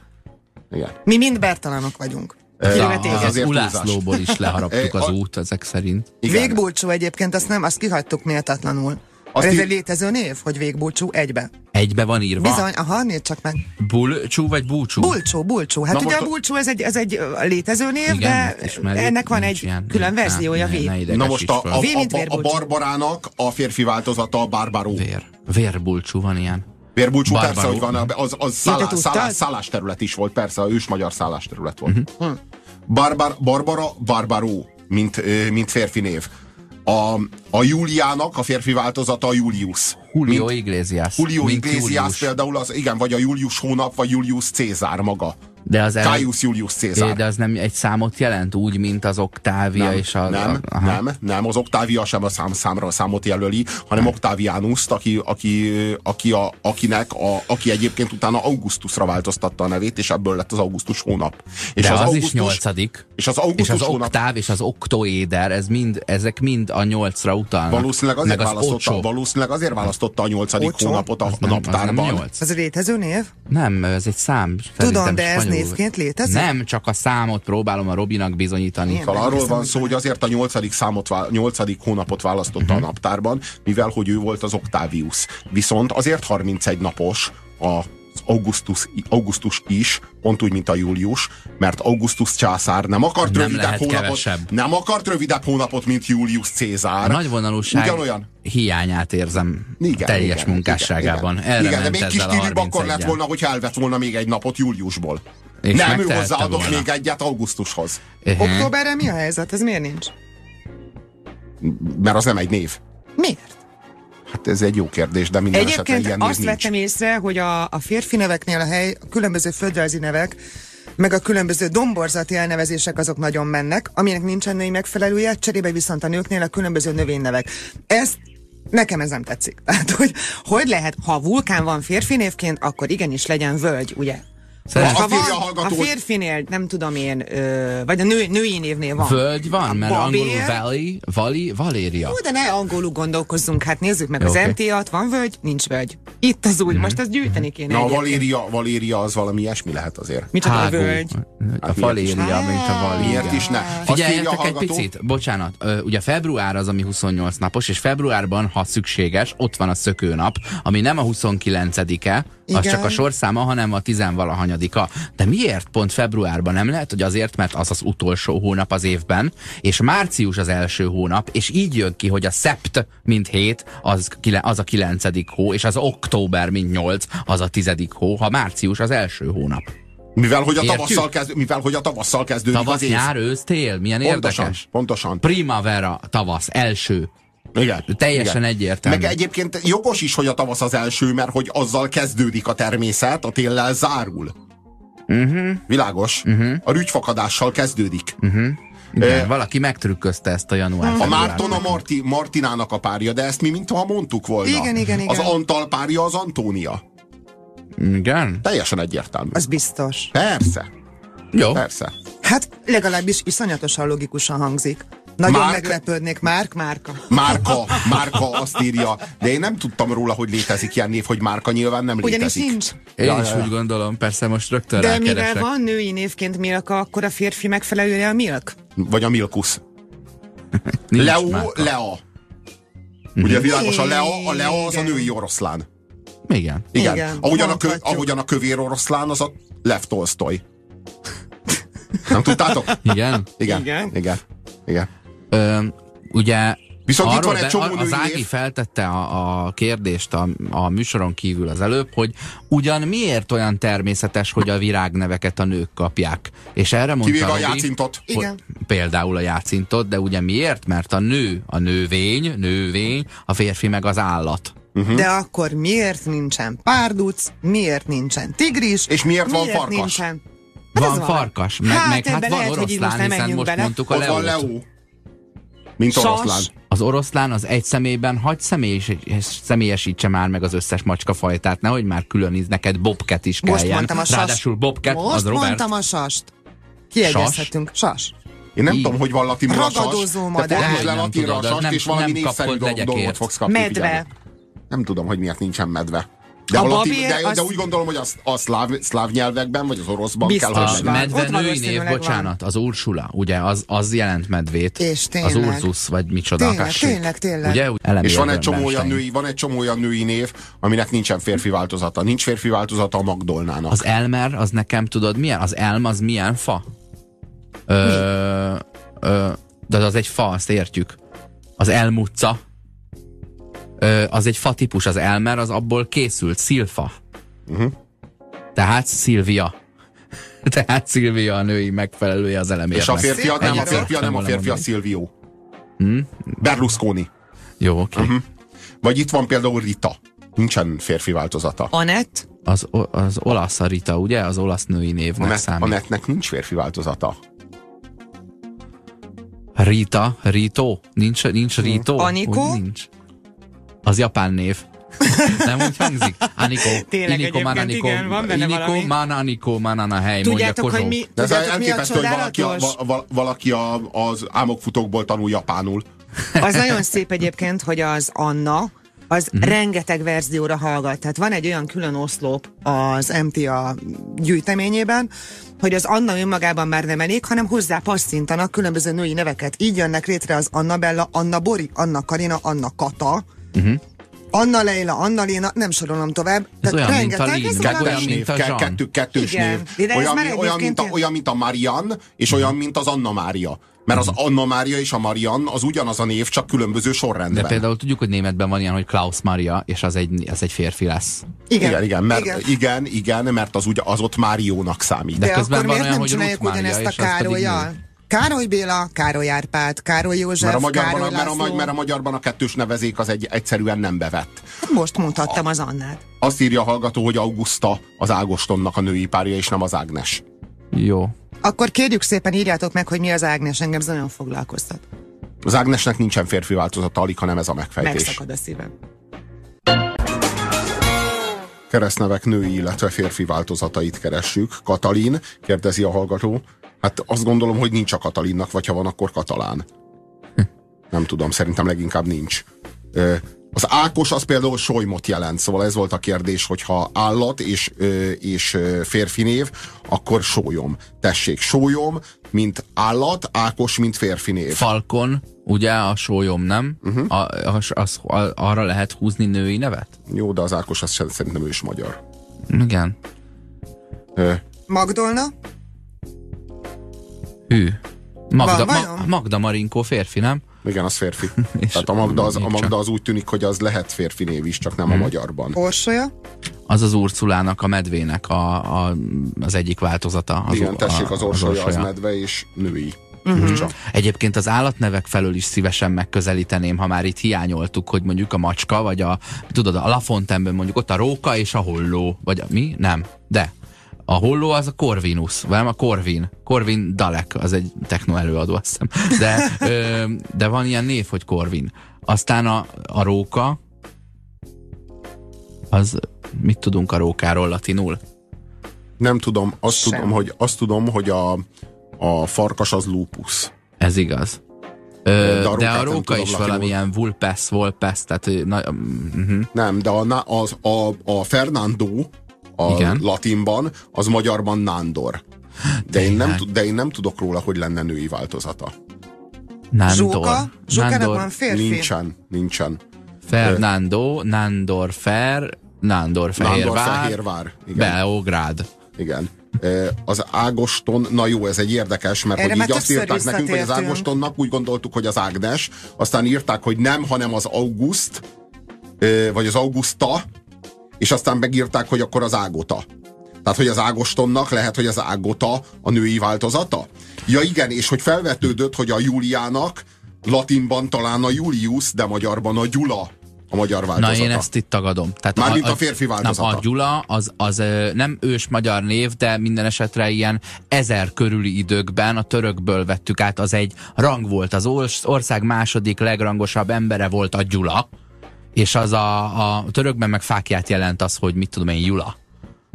Igen. Mi mind Bertalanok vagyunk. Az Ulászlóból is leharaptuk Eh, az út ezek szerint. Igen. Végbulcsú egyébként, azt nem, azt kihagytuk méltatlanul. Azt Ez í- egy létező név, hogy végbulcsú egybe. Egybe van írva? Bizony, aha, nézd csak meg. Bulcsú vagy búcsú? Bulcsú, bulcsú. Hát Na ugye a bulcsú ez egy, ez egy létező név, Igen, de ismerjük, ennek van egy ilyen. külön Ne, verziója, ne, ne idegesíts Na most a, a, a, a. Barbarának a férfi változata a Barbaró. Vér. Vérbulcsú van ilyen. Vérbulcsú persze, Barbaró. hogy van, az, az te szállás, tudtad? szállás, szállásterület is volt, persze, a ős magyar szállásterület volt. Mhm. Uh-huh. Barbar, Barbara, Barbaró, mint, mint férfi név. A, a Júliának a férfi változata a Julius. Julio Mint- Iglesias. Julio mint Iglesias Julius. például, az, igen, vagy a Julius hónap, vagy Julius Cézár maga. De az, el, Caius Julius Cézár. de az nem egy számot jelent, úgy, mint az Octavia nem, és a... nem, a, aha. nem, nem, az Octavia sem a szám, számra a számot jelöli, hanem Octavianust, aki, aki, aki a, akinek, a, aki egyébként utána Augustusra változtatta a nevét, és ebből lett az Augustus hónap. És De az, az Augustus, is nyolcadik. És az És Augustus az hónap oktáv és az oktoéder, ez mind, ezek mind a nyolcra utalnak. valószínűleg azért, az választotta, valószínűleg azért választotta a nyolcadik Ocsó? hónapot a, Az a nem, az nem naptárban. nyolc. Ez létező név? Nem, ez egy szám. Tudom, de ez névként létezik? Nem, csak a számot próbálom a Robinak bizonyítani. Ilyen. Szóval arról van szó, hogy azért a nyolcadik számot, nyolcadik hónapot választotta Mhm. a naptárban, mivel hogy ő volt az Octavius. Viszont azért 31 napos a Augustus, Augustus is, pont úgy, mint a Július, mert Augustus császár nem akart Nem rövidebb lehet hónapot, kevesebb. nem akart rövidebb hónapot, mint Július Cézár. A nagyvonalúság Ugyanolyan. hiányát érzem Igen, teljes igen, munkásságában. Igen, Erre igen. de még kis akkor lett 31-jel. volna, hogyha elvett volna még egy napot júliusból. És nem, ő hozzáadott volna. még egyet augusztushoz. Uh-huh. Októberre mi a helyzet? Ez miért nincs? Mert az nem egy név. Miért? Hát ez egy jó kérdés, de minden Egyébként ilyen azt nincs. vettem észre, hogy a, a férfi neveknél a hely, a különböző földrajzi nevek, meg a különböző domborzati elnevezések azok nagyon mennek, aminek nincsen női megfelelője, cserébe viszont a nőknél a különböző növénynevek. Ezt Nekem ez nem tetszik. Tehát, hogy hogy lehet, ha vulkán van férfi névként, akkor igenis legyen völgy, ugye? Szeret- Azt Ha írja a van, a hallgató, hogy- férfinél, nem tudom én, ö, vagy a nő, női névnél van. Völgy van, mert Babér. angolul Valley, Valley, Valéria. Jó, de ne angolul gondolkozzunk, hát nézzük meg Jó, az. MT-at, van völgy, nincs völgy. Itt az úgy, most azt gyűjteni kéne Na, a egyébként. Valéria, Valéria az valami ilyesmi lehet azért. Micsoda Hágó. völgy? A Hát Valéria, mint a Valéria. Miért is ne? A Figyeljetek egy hallgató, picit, bocsánat, ugye február az, ami 28 napos, és februárban, ha szükséges, ott van a szökőnap, ami nem a 29-e, az csak a sorszáma, hanem a tizenvalahanyadika. De miért pont februárban? Nem lehet, hogy azért, mert az az utolsó hónap az évben, és március az első hónap, és így jön ki, hogy a szept, mint hét, az, az a kilencedik hó, és az október, mint nyolc, az a tizedik hó, ha március az első hónap. Mivel hogy a Értjük? tavasszal, kezd, mivel, hogy a tavasszal kezdődik Tavasz, az év. nyár, ősz, tél, milyen Pontosan, érdekes. pontosan. Primavera, tavasz, első. Igen. Teljesen igen. egyértelmű. Meg egyébként jogos is, hogy a tavasz az első, mert hogy azzal kezdődik a természet, a téllel zárul. Uh-huh. Világos. Uh-huh. A rügyfakadással kezdődik. Uh-huh. Igen, valaki megtrükközte ezt a január. A. Márton a Marti, Martinának a párja, de ezt mi mintha mondtuk volna. Igen, igen, igen. Az Antal párja az Antónia. Igen? Teljesen egyértelmű. Az biztos. Persze, Jó. persze. Hát legalábbis iszonyatosan logikusan hangzik. Nagyon Márk- meglepődnék. Márk, Márka. Márka, Márka azt írja, de én nem tudtam róla, hogy létezik ilyen név, hogy Márka nyilván nem Ugyanis létezik. nincs. Én Ja, is ja, úgy gondolom, persze most rögtön De mivel rákeresek. van női névként Milka, akkor a férfi megfelelője a Milk? Vagy a Milkusz. Leo, Márka. Lea. Ugye világos, a Lea, a Lea az a női oroszlán. Igen. Igen. Igen, ahogyan, a kö, ahogyan a kövér oroszlán az a Lev Tolstoy. Nem tudtátok? Igen? Igen. Igen. Igen. Igen. Ö, ugye Viszont itt van egy csomó az Ági név. feltette a, a kérdést a, a műsoron kívül az előbb, hogy ugyan miért olyan természetes, hogy a virágneveket a nők kapják. És erre mondta Kivéve a Robi, jácintot. hogy Igen. Például a jácintot, de ugye miért? Mert a nő, a nővény, nővény, a férfi meg az állat. Mhm. De akkor miért nincsen párduc, miért nincsen tigris, És miért van farkas? Nincsen? Hát van van. farkas, meg, Hát meg hát van lehet, hogy így most oroszlán, nem hiszen most bele. mondtuk a Ott van leót. Mint Sas. oroszlán. Az oroszlán az egy személyben hagy személyes, személyesítse már meg az összes macska fajtát, nehogy már külön neked bobket is kelljen. Most mondtam a sas. Ráadásul bobket, Most az Robert. mondtam a sast. Kiegyezhetünk. Sas. Én nem Így. tudom, hogy van latinra sas. Ragadozó Te fordítsd le latinra sast, nem- és valami dolog- dolgot fogsz kapni. Medve. figyelj. Nem tudom, hogy miért nincsen medve. De, A babér de, az- de úgy gondolom, hogy a, a szláv, szláv nyelvekben, vagy az oroszban Biztos kell, legyen. medve női név, valószínűleg van. bocsánat, az Ursula, ugye, az, az jelent medvét. És Az tényleg. Urzus, vagy micsoda. Tényleg, Tessék. tényleg, tényleg. Ugye? Elemi És van egy, csomó olyan női, van egy csomó olyan női név, aminek nincsen férfi változata. Nincs férfi változata a Magdolnának. Az Elmer, az nekem tudod milyen? Az elm az milyen fa? Ö, ö, de az egy fa, azt értjük. Az elmutca, az egy fa típus, az Elmer az abból készült, szilfa. Uh-huh. Tehát Szilvia. Tehát Szilvia a női megfelelője az elemérnek. És a férfi, Szép nem a magyar. férfi, nem a Volna férfi, a mondani. Silvio. Hmm? Berlusconi. Jó, oké. Okay. Uh-huh. Vagy itt van például Rita. Nincsen férfi változata. Anett, Az, az olasz a Rita, ugye? Az olasz női névnek Anett, számít. Anettnek nincs férfi változata. Rita, Rito? Nincs, nincs Rito? Anikó? Nincs. Az japán név. Nem úgy hangzik? Aniko. Tényleg Iniko, egyébként man, Aniko. igen, van benne Iniko, valami. man, Aniko, man, Ana, hely, mondja tudjátok, hogy mi, De ez tudjátok, mi a elképesztő, hogy valaki, a, csodálatos? va- va- valaki a, az álmokfutókból tanul japánul. Az nagyon szép egyébként, hogy az Anna, az Mhm. uh-huh. rengeteg verzióra hallgat. Tehát van egy olyan külön oszlop az MTA gyűjteményében, hogy az Anna önmagában már nem elég, hanem hozzá passzintanak különböző női neveket. Így jönnek létre az Anna Bella, Anna Bori, Anna Karina, Anna Kata, uh-huh. Anna Leila, Anna Léna, nem sorolom tovább. Ez olyan, mint a rengeteg, olyan, név, mint a ke- Jean. kettő, kettős Igen. név. De Olyan, már mi- olyan, mint a, olyan, mint a Marian, és olyan, mint az Anna Mária. Mert az Anna Mária és a Marian az ugyanaz a név, csak különböző sorrendben. De például tudjuk, hogy németben van ilyen, hogy Klaus Maria, és az egy, az egy férfi lesz. Igen, igen, igen, mert, igen. igen. igen, mert az, ugye, az ott Máriónak számít. De De, közben van olyan, hogy Ruth Mária, ugyanezt a Károlyjal? Károly Béla, Károly Árpád, Károly József, Mert a, magyarban, Károly a, mert, a, László. mert a magyarban a kettős nevezék az egy, egyszerűen nem bevett. Most mondhattam az Annát. Azt írja a hallgató, hogy Augusta az Ágostonnak a női párja, és nem az Ágnes. Jó. Akkor kérjük szépen írjátok meg, hogy mi az Ágnes, engem ez nagyon foglalkoztat. Az Ágnesnek nincsen férfi változata, alig, hanem ez a megfejtés. Megszakad a szívem. keresztnevek női, illetve férfi változatait keressük. Katalin, kérdezi a hallgató. Hát azt gondolom, hogy nincs a Katalinnak, vagy ha van, akkor katalán. Nem tudom, szerintem leginkább nincs. Ö, az Ákos az például solymot jelent, szóval ez volt a kérdés, hogy ha állat és, ö, és ö, férfi név, akkor sólyom. Tessék, sólyom, mint állat, Ákos, mint férfi név. Falkon, ugye a sólyom, nem? Uh-huh. A, az, az, a, arra lehet húzni női nevet? Jó, de az Ákos az se- szerintem ős magyar. Igen. Ö, Magdolna? Hű. Magda, vajon? Ma, Magda Marinkó férfi, nem? igen, az férfi. Tehát a Magda, az, a Magda az úgy tűnik, hogy az lehet férfi név is, csak nem a magyarban. Orsolya? Az az Urculának, a medvének a, a, az egyik változata. Az, Igen, tessék, a- az orsolya az medve és női. Mhm. Furcsa. Egyébként az állatnevek felől is szívesen megközelíteném, ha már itt hiányoltuk, hogy mondjuk a macska, vagy a, tudod, a Lafontaineben mondjuk ott a róka és a holló, vagy a, mi? Nem, de a holló az a Corvinus, vagy nem a Corvin. Corvin Dalek, az egy techno előadó, azt hiszem. De, ö, de van ilyen név, hogy Corvin. Aztán a, a róka, az mit tudunk a rókáról latinul? Nem tudom, azt Sem. tudom, hogy, azt tudom, hogy a, a farkas az lupus. Ez igaz. Ö, De a de, a róka is latinul. valamilyen vulpes, volpes, tehát na, uh-huh. Nem, de a, na- az, a, a Fernando a Igen. latinban, az magyarban Nándor. De én, nem, de én nem tudok róla, hogy lenne női változata. Nándor. Zsóka? Zsókának Nándor, van férfi? Nincsen, nincsen. Fernando, Nándor Fer, Nándor Nándor Fehérvár, Fehérvár. Igen. Beográd. Igen. Az Ágoston, na jó, ez egy érdekes, mert Erre hogy így azt írták nekünk, hogy az. Ágostonnak úgy gondoltuk, hogy az Ágnes, aztán írták, hogy nem, hanem az August, vagy az Augusta, és aztán megírták, hogy akkor az Ágota. Tehát, hogy az Ágostonnak lehet, hogy az Ágota a női változata? Ja igen, és hogy felvetődött, hogy a Júliának latinban talán a Julius, de magyarban a Gyula a magyar változata. Na én ezt itt tagadom. Tehát Mármint a férfi változata. Nem, a Gyula az, az nem ős magyar név, de minden esetre ilyen ezer körüli időkben a törökből vettük át, az egy rang volt. Az orsz- ország második legrangosabb embere volt a Gyula, és az a, a törökben meg fákját jelent az, hogy mit tudom én, Jula.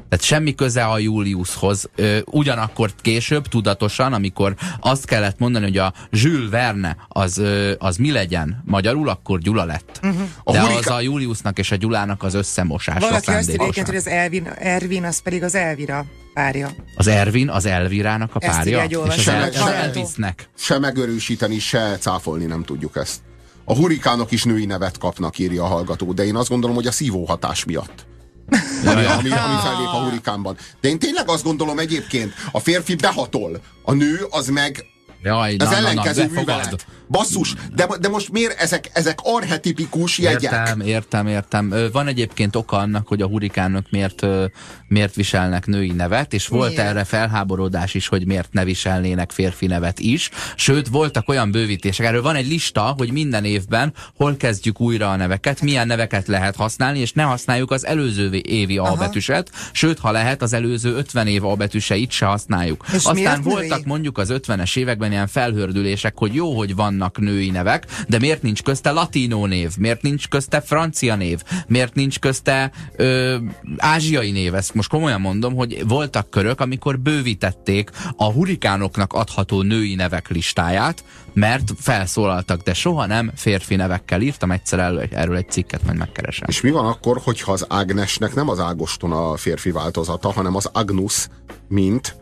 Tehát semmi köze a Juliushoz. Ö, ugyanakkor később, tudatosan, amikor azt kellett mondani, hogy a Jules Verne az, ö, az mi legyen magyarul, akkor Gyula lett. Uh-huh. A De hurika- az a Juliusnak és a Gyulának az összemosása Valaki azt írja hogy az Elvin, Ervin, az pedig az Elvira párja. Az Ervin, az Elvirának a Ezt párja, egy és az. El, Se- az Elvisnek. se megerősíteni, se cáfolni nem tudjuk ezt. A hurikánok is női nevet kapnak, írja a hallgató, de én azt gondolom, hogy a szívóhatás miatt. Ami, ami, ami fellép a hurikánban. De én tényleg azt gondolom egyébként, a férfi behatol, a nő az meg Jaj, az na, na, na, ellenkező befogad. művelet. Basszus, de, de most miért ezek, ezek arhetipikus jegyek? Értem, értem, értem. Van egyébként oka annak, hogy a hurikánok miért, miért viselnek női nevet, és volt Miért? erre felháborodás is, hogy miért ne viselnének férfi nevet is. Sőt, voltak olyan bővítések. Erről van egy lista, hogy minden évben hol kezdjük újra a neveket, milyen neveket lehet használni, és ne használjuk az előző évi A betűset, sőt, ha lehet, az előző 50 év A betűseit se használjuk. És Aztán voltak női? mondjuk az 50-es években ilyen felhördülések, hogy jó, hogy vannak női nevek, de miért nincs közte latinó név, miért nincs közte francia név, miért nincs közte ö, ázsiai név, ezt most komolyan mondom, hogy voltak körök, amikor bővítették a hurikánoknak adható női nevek listáját, mert felszólaltak, de soha nem férfi nevekkel írtam. Egyszer erről, erről egy cikket, majd megkeresem. És mi van akkor, hogyha az Ágnesnek nem az Ágoston a férfi változata, hanem az Agnus, mint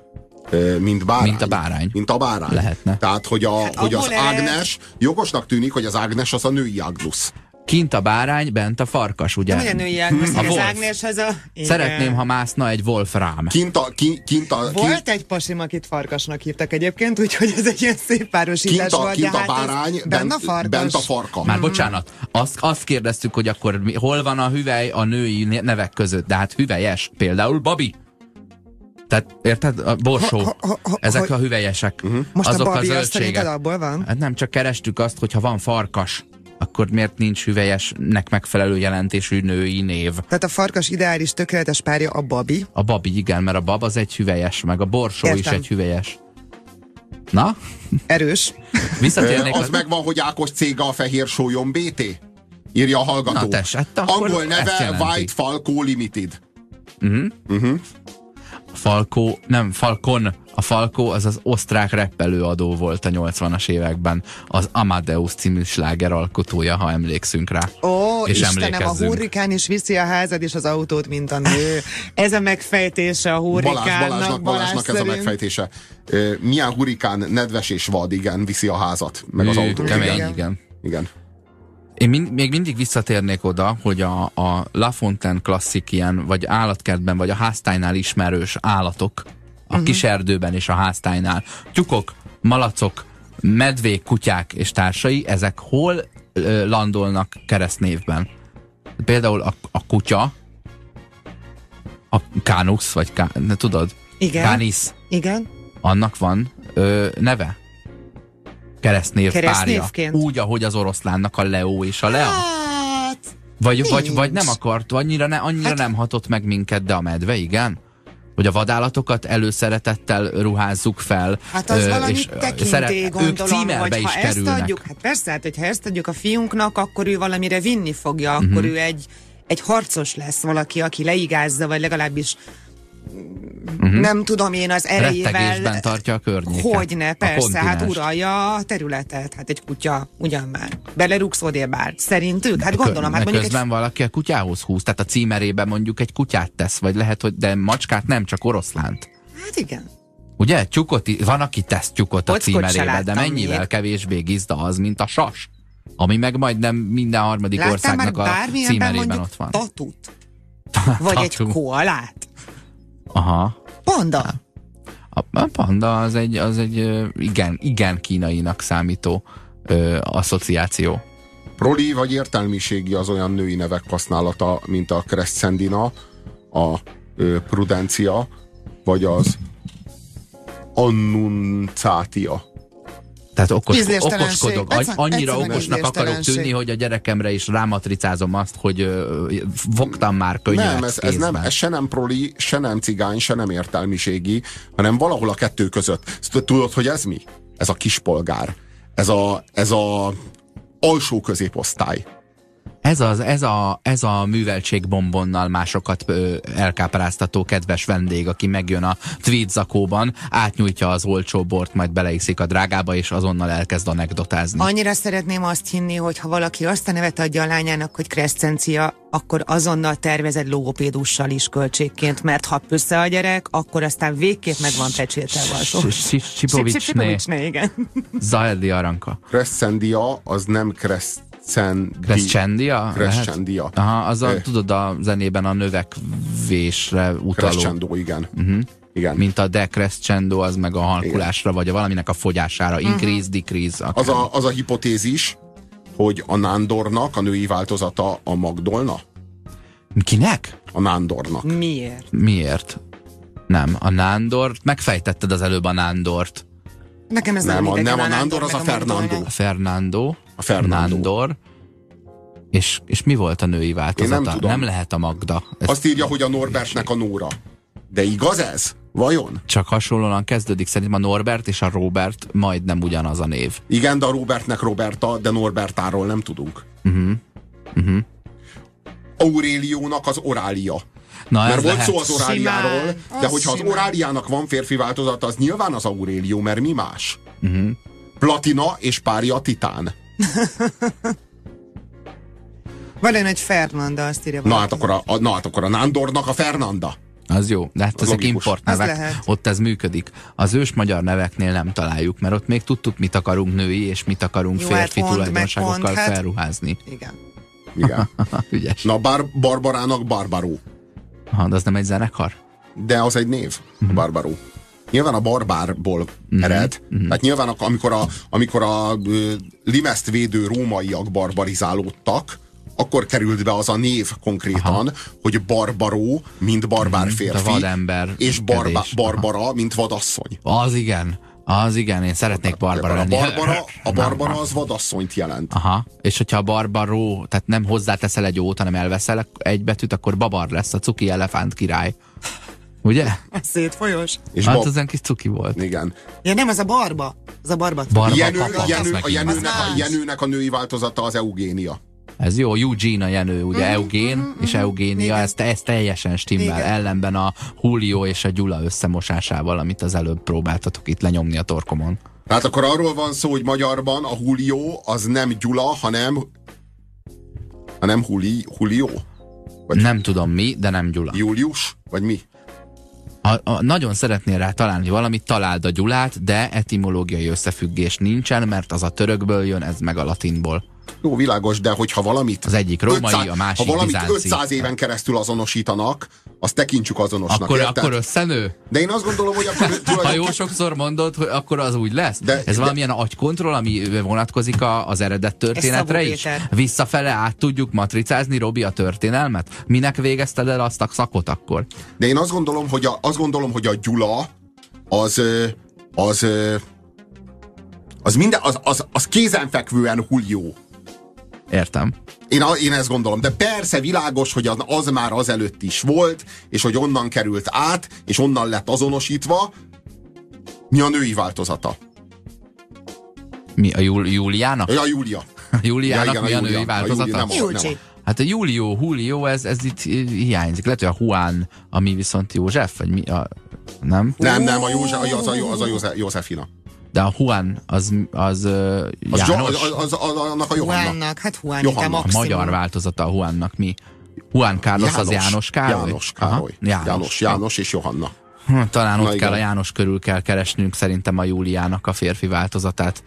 mint bárány. Mint a bárány. Mint a bárány. Lehetne. Tehát, hogy, a, hogy az. Ágnes, jogosnak tűnik, hogy az Ágnes az a női Agnus. Kint a bárány, bent a farkas, ugye? A női Ágnes, A az Wolf. Ágneshez a... Igen. Szeretném, ha mászna egy Wolfram. Kint a, kint, kint a, kint, Volt egy pasim, akit farkasnak hívtak egyébként, úgyhogy ez egy ilyen szép párosítás kint a, volt, kint de a hát bárány, benne a farkas. bent a farka. Már bocsánat, azt, azt kérdeztük, hogy akkor mi, hol van a hüvely a női ne- nevek között, de hát hüvelyes, például Babi. Tehát érted? A borsó. Ha- ha- ha- Ezek ha- a hüvelyesek. Most Azok a Babi a azt szerinted zöldségek. abból van? Hát nem, csak kerestük azt, hogy ha van farkas, akkor miért nincs hüvelyesnek megfelelő jelentésű női név? Tehát a farkas ideális tökéletes párja a Babi. A babi, igen, mert a bab az egy hüvelyes, meg a borsó is Értem. egy hüvelyes. Na, Erős. visszatérnék az az... megvan, hogy Ákos cége a fehér sólyom BT? Írja a hallgató. Na tess, hát akkor Angol neve. White Falco Limited. A Falkó, nem, Falcon, a Falkó az az osztrák reppelőadó volt a 80-as években, az Amadeus című sláger alkotója, ha emlékszünk rá. Ó, és Istenem, a hurrikán is viszi a házad és az autót, mint a nő. Ez a megfejtése a Balázs, hurrikánnak. Balázsnak, Balázsnak ez a megfejtése. Milyen hurikán, nedves és vad, igen, viszi a házat, meg az autót. Kemény, Igen. igen. igen. Én mind, még mindig visszatérnék oda, hogy a, a La Fontaine klasszik ilyen, vagy állatkertben, vagy a háztájnál ismerős állatok, a uh-huh. kis erdőben és a háztájnál. Tyukok, malacok, medvék, kutyák és társai, ezek hol ö, landolnak keresztnévben? Például a, a kutya, a Canusz, vagy ká, ne tudod? Igen. Canis, Igen. annak van ö, neve? Keresztnév párja. Úgy, ahogy az oroszlánnak a Leo és a Lea. Hát, Vagy, vagy, nincs. vagy nem akart, annyira, ne, annyira Hát- nem hatott meg minket, de a medve igen? Hogy a vadállatokat előszeretettel ruházzuk fel. hát az ö, valami és, szeret- ők gondolom, címerbe hogy is ha ezt kerülnek. adjuk, hát persze, hát hogyha ezt adjuk a fiunknak, akkor ő valamire vinni fogja, Mhm. akkor ő egy, egy harcos lesz valaki, aki leigázza, vagy legalábbis nem tudom én az erejével... Tartja a környéket. Hogyne, persze, hát uralja a területet. Hát egy kutya, ugyan már. Belerúgsz odébár. Szerintük? Hát gondolom, hát mondjuk egy közben valaki a kutyához húz, tehát a címerébe mondjuk egy kutyát tesz, vagy lehet, hogy de macskát nem, csak oroszlánt. Hát igen. Ugye? Tyukot, van, aki tesz tyukot a címerébe, de láttam mennyivel még. kevésbé gizda az, mint a sas. Ami meg majdnem minden harmadik Láttál már országnak a címerében ott van. tatut? Vagy egy koalát? Aha. Panda? A, a panda az egy, az egy igen, igen kínainak számító ö, asszociáció. Proli vagy értelmiségi az olyan női nevek használata, mint a Crescendina, a ö, Prudencia, vagy az Annunciatia. Tehát okos, okoskodok. Annyira okosnak akarok tűnni, hogy a gyerekemre is rámatricázom azt, hogy ö, fogtam már könyvet Nem, ez, ez, nem, ez se nem proli, se nem cigány, se nem értelmiségi, hanem valahol a kettő között. Tudod, hogy ez mi? Ez a kispolgár. Ez a, ez a alsó középosztály. Ez, az, ez, a, ez a műveltségbombonnal másokat ö, elkápráztató kedves vendég, aki megjön a tweed zakóban, átnyújtja az olcsó bort, majd beleiszik a drágába, és azonnal elkezd anekdotázni. Annyira szeretném azt hinni, hogy ha valaki azt a nevet adja a lányának, hogy Crescencia, akkor azonnal tervez egy logopédussal is költségként, mert ha pössze a gyerek, akkor aztán végképp meg van pecsételve. Sipovicsné, igen. Zaeldi Aranka. Crescendia az nem Crescendi. Crescendia? Crescendia. Aha, az a, Eh. tudod a zenében a növekvésre utaló. Crescendo, igen. Uh-huh. Igen. Mint a decrescendo, az meg a halkulásra, vagy a valaminek a fogyására. Increase, decrease. Az a, az a hipotézis, hogy a nándornak a női változata a Magdolna? Kinek? A nándornak. Miért? Miért? Nem, a Nándort, megfejtetted az előbb a Nándort. Nekem ez Nem, nem, a- nem a Nándor, az meg a Fernando. A Fernando. A Fernando. Nándor. És, és mi volt a női változata? Én nem tudom. nem lehet a Magda. Ez Azt írja, hogy a Norbertnek a Nóra. De igaz ez? Vajon? csak hasonlóan kezdődik. Szerintem a Norbert és a Robert majdnem ugyanaz a név. Igen, de a Robertnek Roberta, de Norbertáról nem tudunk. Uh-huh. Uh-huh. Auréliónak az Orália. Na, Mert ez volt lehet. szó az Oráliáról, Simán. de Az hogyha az simán. Oráliának van férfi változata, az nyilván az Aurélió, mert mi más? Uh-huh. Platina és párja Titán. Van hogy Fernanda, azt írja Na valaki. hát, akkor a, a, na hát akkor a Nándornak a Fernanda. Az jó, de hát ezek logikus. import Az nevek, lehet. ott ez működik. Az ős magyar neveknél nem találjuk, mert ott még tudtuk, mit akarunk női, és mit akarunk Jó, férfi hát tulajdonságokkal pont, hát- felruházni. Igen. Igen. Ügyes. Na, Bar- Barbarának Barbaró. Ha, de az nem egy zenekar? De az egy név. Barbaró. Nyilván a barbárból uh-huh. ered. Mhm. Uh-huh. Tehát nyilván ak- amikor a, amikor a limeszt védő rómaiak barbarizálódtak, akkor került be az a név konkrétan, Aha. hogy barbaró, mint barbár férfi, a vadember és barba. Barbara, mint vadasszony. Az igen. Az igen, én szeretnék Barbara a, lenni. Barbara, a Barbara az vadasszonyt jelent. Aha, és hogyha a barbaró, tehát nem hozzáteszel egy ót, hanem elveszel egy betűt, akkor babar lesz a cuki elefánt király. Ugye? A szétfolyós. És Hát bab- az kis cuki volt. igen. Ja, nem, az a barba. Az a barba. Barba Jenő, papa, Jenő, a. Jenőnek, a. Jenőnek a női változata az Eugénia. Ez jó, Eugene a Jenő, ugye Mhm, Eugén és Eugénia, ez, ez teljesen stimmel, Igen. ellenben a Julio és a Gyula összemosásával, amit az előbb próbáltatok itt lenyomni a torkomon. Tehát akkor arról van szó, hogy magyarban a Julio az nem Gyula, hanem hanem Juli, Julio? Vagy- Nem tudom mi, de nem Gyula. Július? Vagy mi? Ha, ha nagyon szeretnél rá találni valamit, találd a Gyulát, de etimológiai összefüggés nincsen, mert az a törökből jön, ez meg a latinból. Jó, világos, de hogyha valamit... Az egyik római, a másik Ha valamit bizánci. 500 éven keresztül azonosítanak, azt tekintsük azonosnak, Akkor, érted? akkor összenő? De én azt gondolom, hogy akkor Ha jó sokszor mondod, hogy akkor az úgy lesz? De- Ez de- valamilyen agykontroll, ami vonatkozik a, az eredet történetre is? Visszafele át tudjuk matricázni, Robi, a történelmet? Minek végezted el azt a szakot akkor? De én azt gondolom, hogy a, azt gondolom, hogy a Gyula az az ö, az minden, az, az, az kézenfekvően Julio. Értem. Én, a, én ezt gondolom, de persze világos, hogy az, az már azelőtt is volt, és hogy onnan került át, és onnan lett azonosítva. Mi a női változata? Mi a Jul- Júliának? Ja, Júlia. A Júliának igen, mi a Júlia. női A változata? Júlia nem a- Julcsi. Hát a Julio, Julio, ez, ez itt hiányzik. Lehet, hogy a Juan, ami viszont József, vagy mi a... Nem? Nem, nem, a József, az a, az a József, Józsefina. De a Juan, az, az, Az, Jo- János, az, az, az, annak a. Juannak, hát Juanita Johanna. A magyar változata a Juannak mi? Juan Carlos az János Károly? János Károly. Aha, János. János, János és Johanna. Hm, Talán Na ott igen. kell a János körül kell keresnünk szerintem a Júliának a férfi változatát.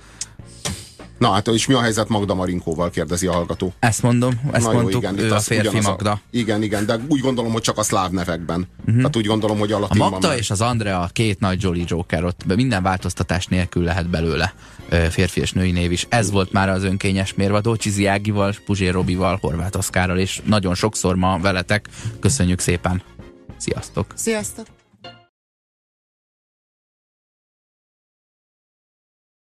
Na hát, és mi a helyzet Magda Marinkóval, kérdezi a hallgató. Ezt mondom, ezt Na jó, mondtuk, igen, ő itt a férfi ugyanaz Magda. igen, igen, de úgy gondolom, hogy csak a szláv nevekben. Uh-huh. Tehát úgy gondolom, hogy a A latinban Magda már- és az Andrea, a két nagy Jolly Joker, ott minden változtatás nélkül lehet belőle férfi és női név is. Ez volt már az önkényes mérvadó, Csizi Ágival, Puzsér Robival, Horváth Oszkárral, és nagyon sokszor ma veletek. Köszönjük szépen! Sziasztok! Sziasztok!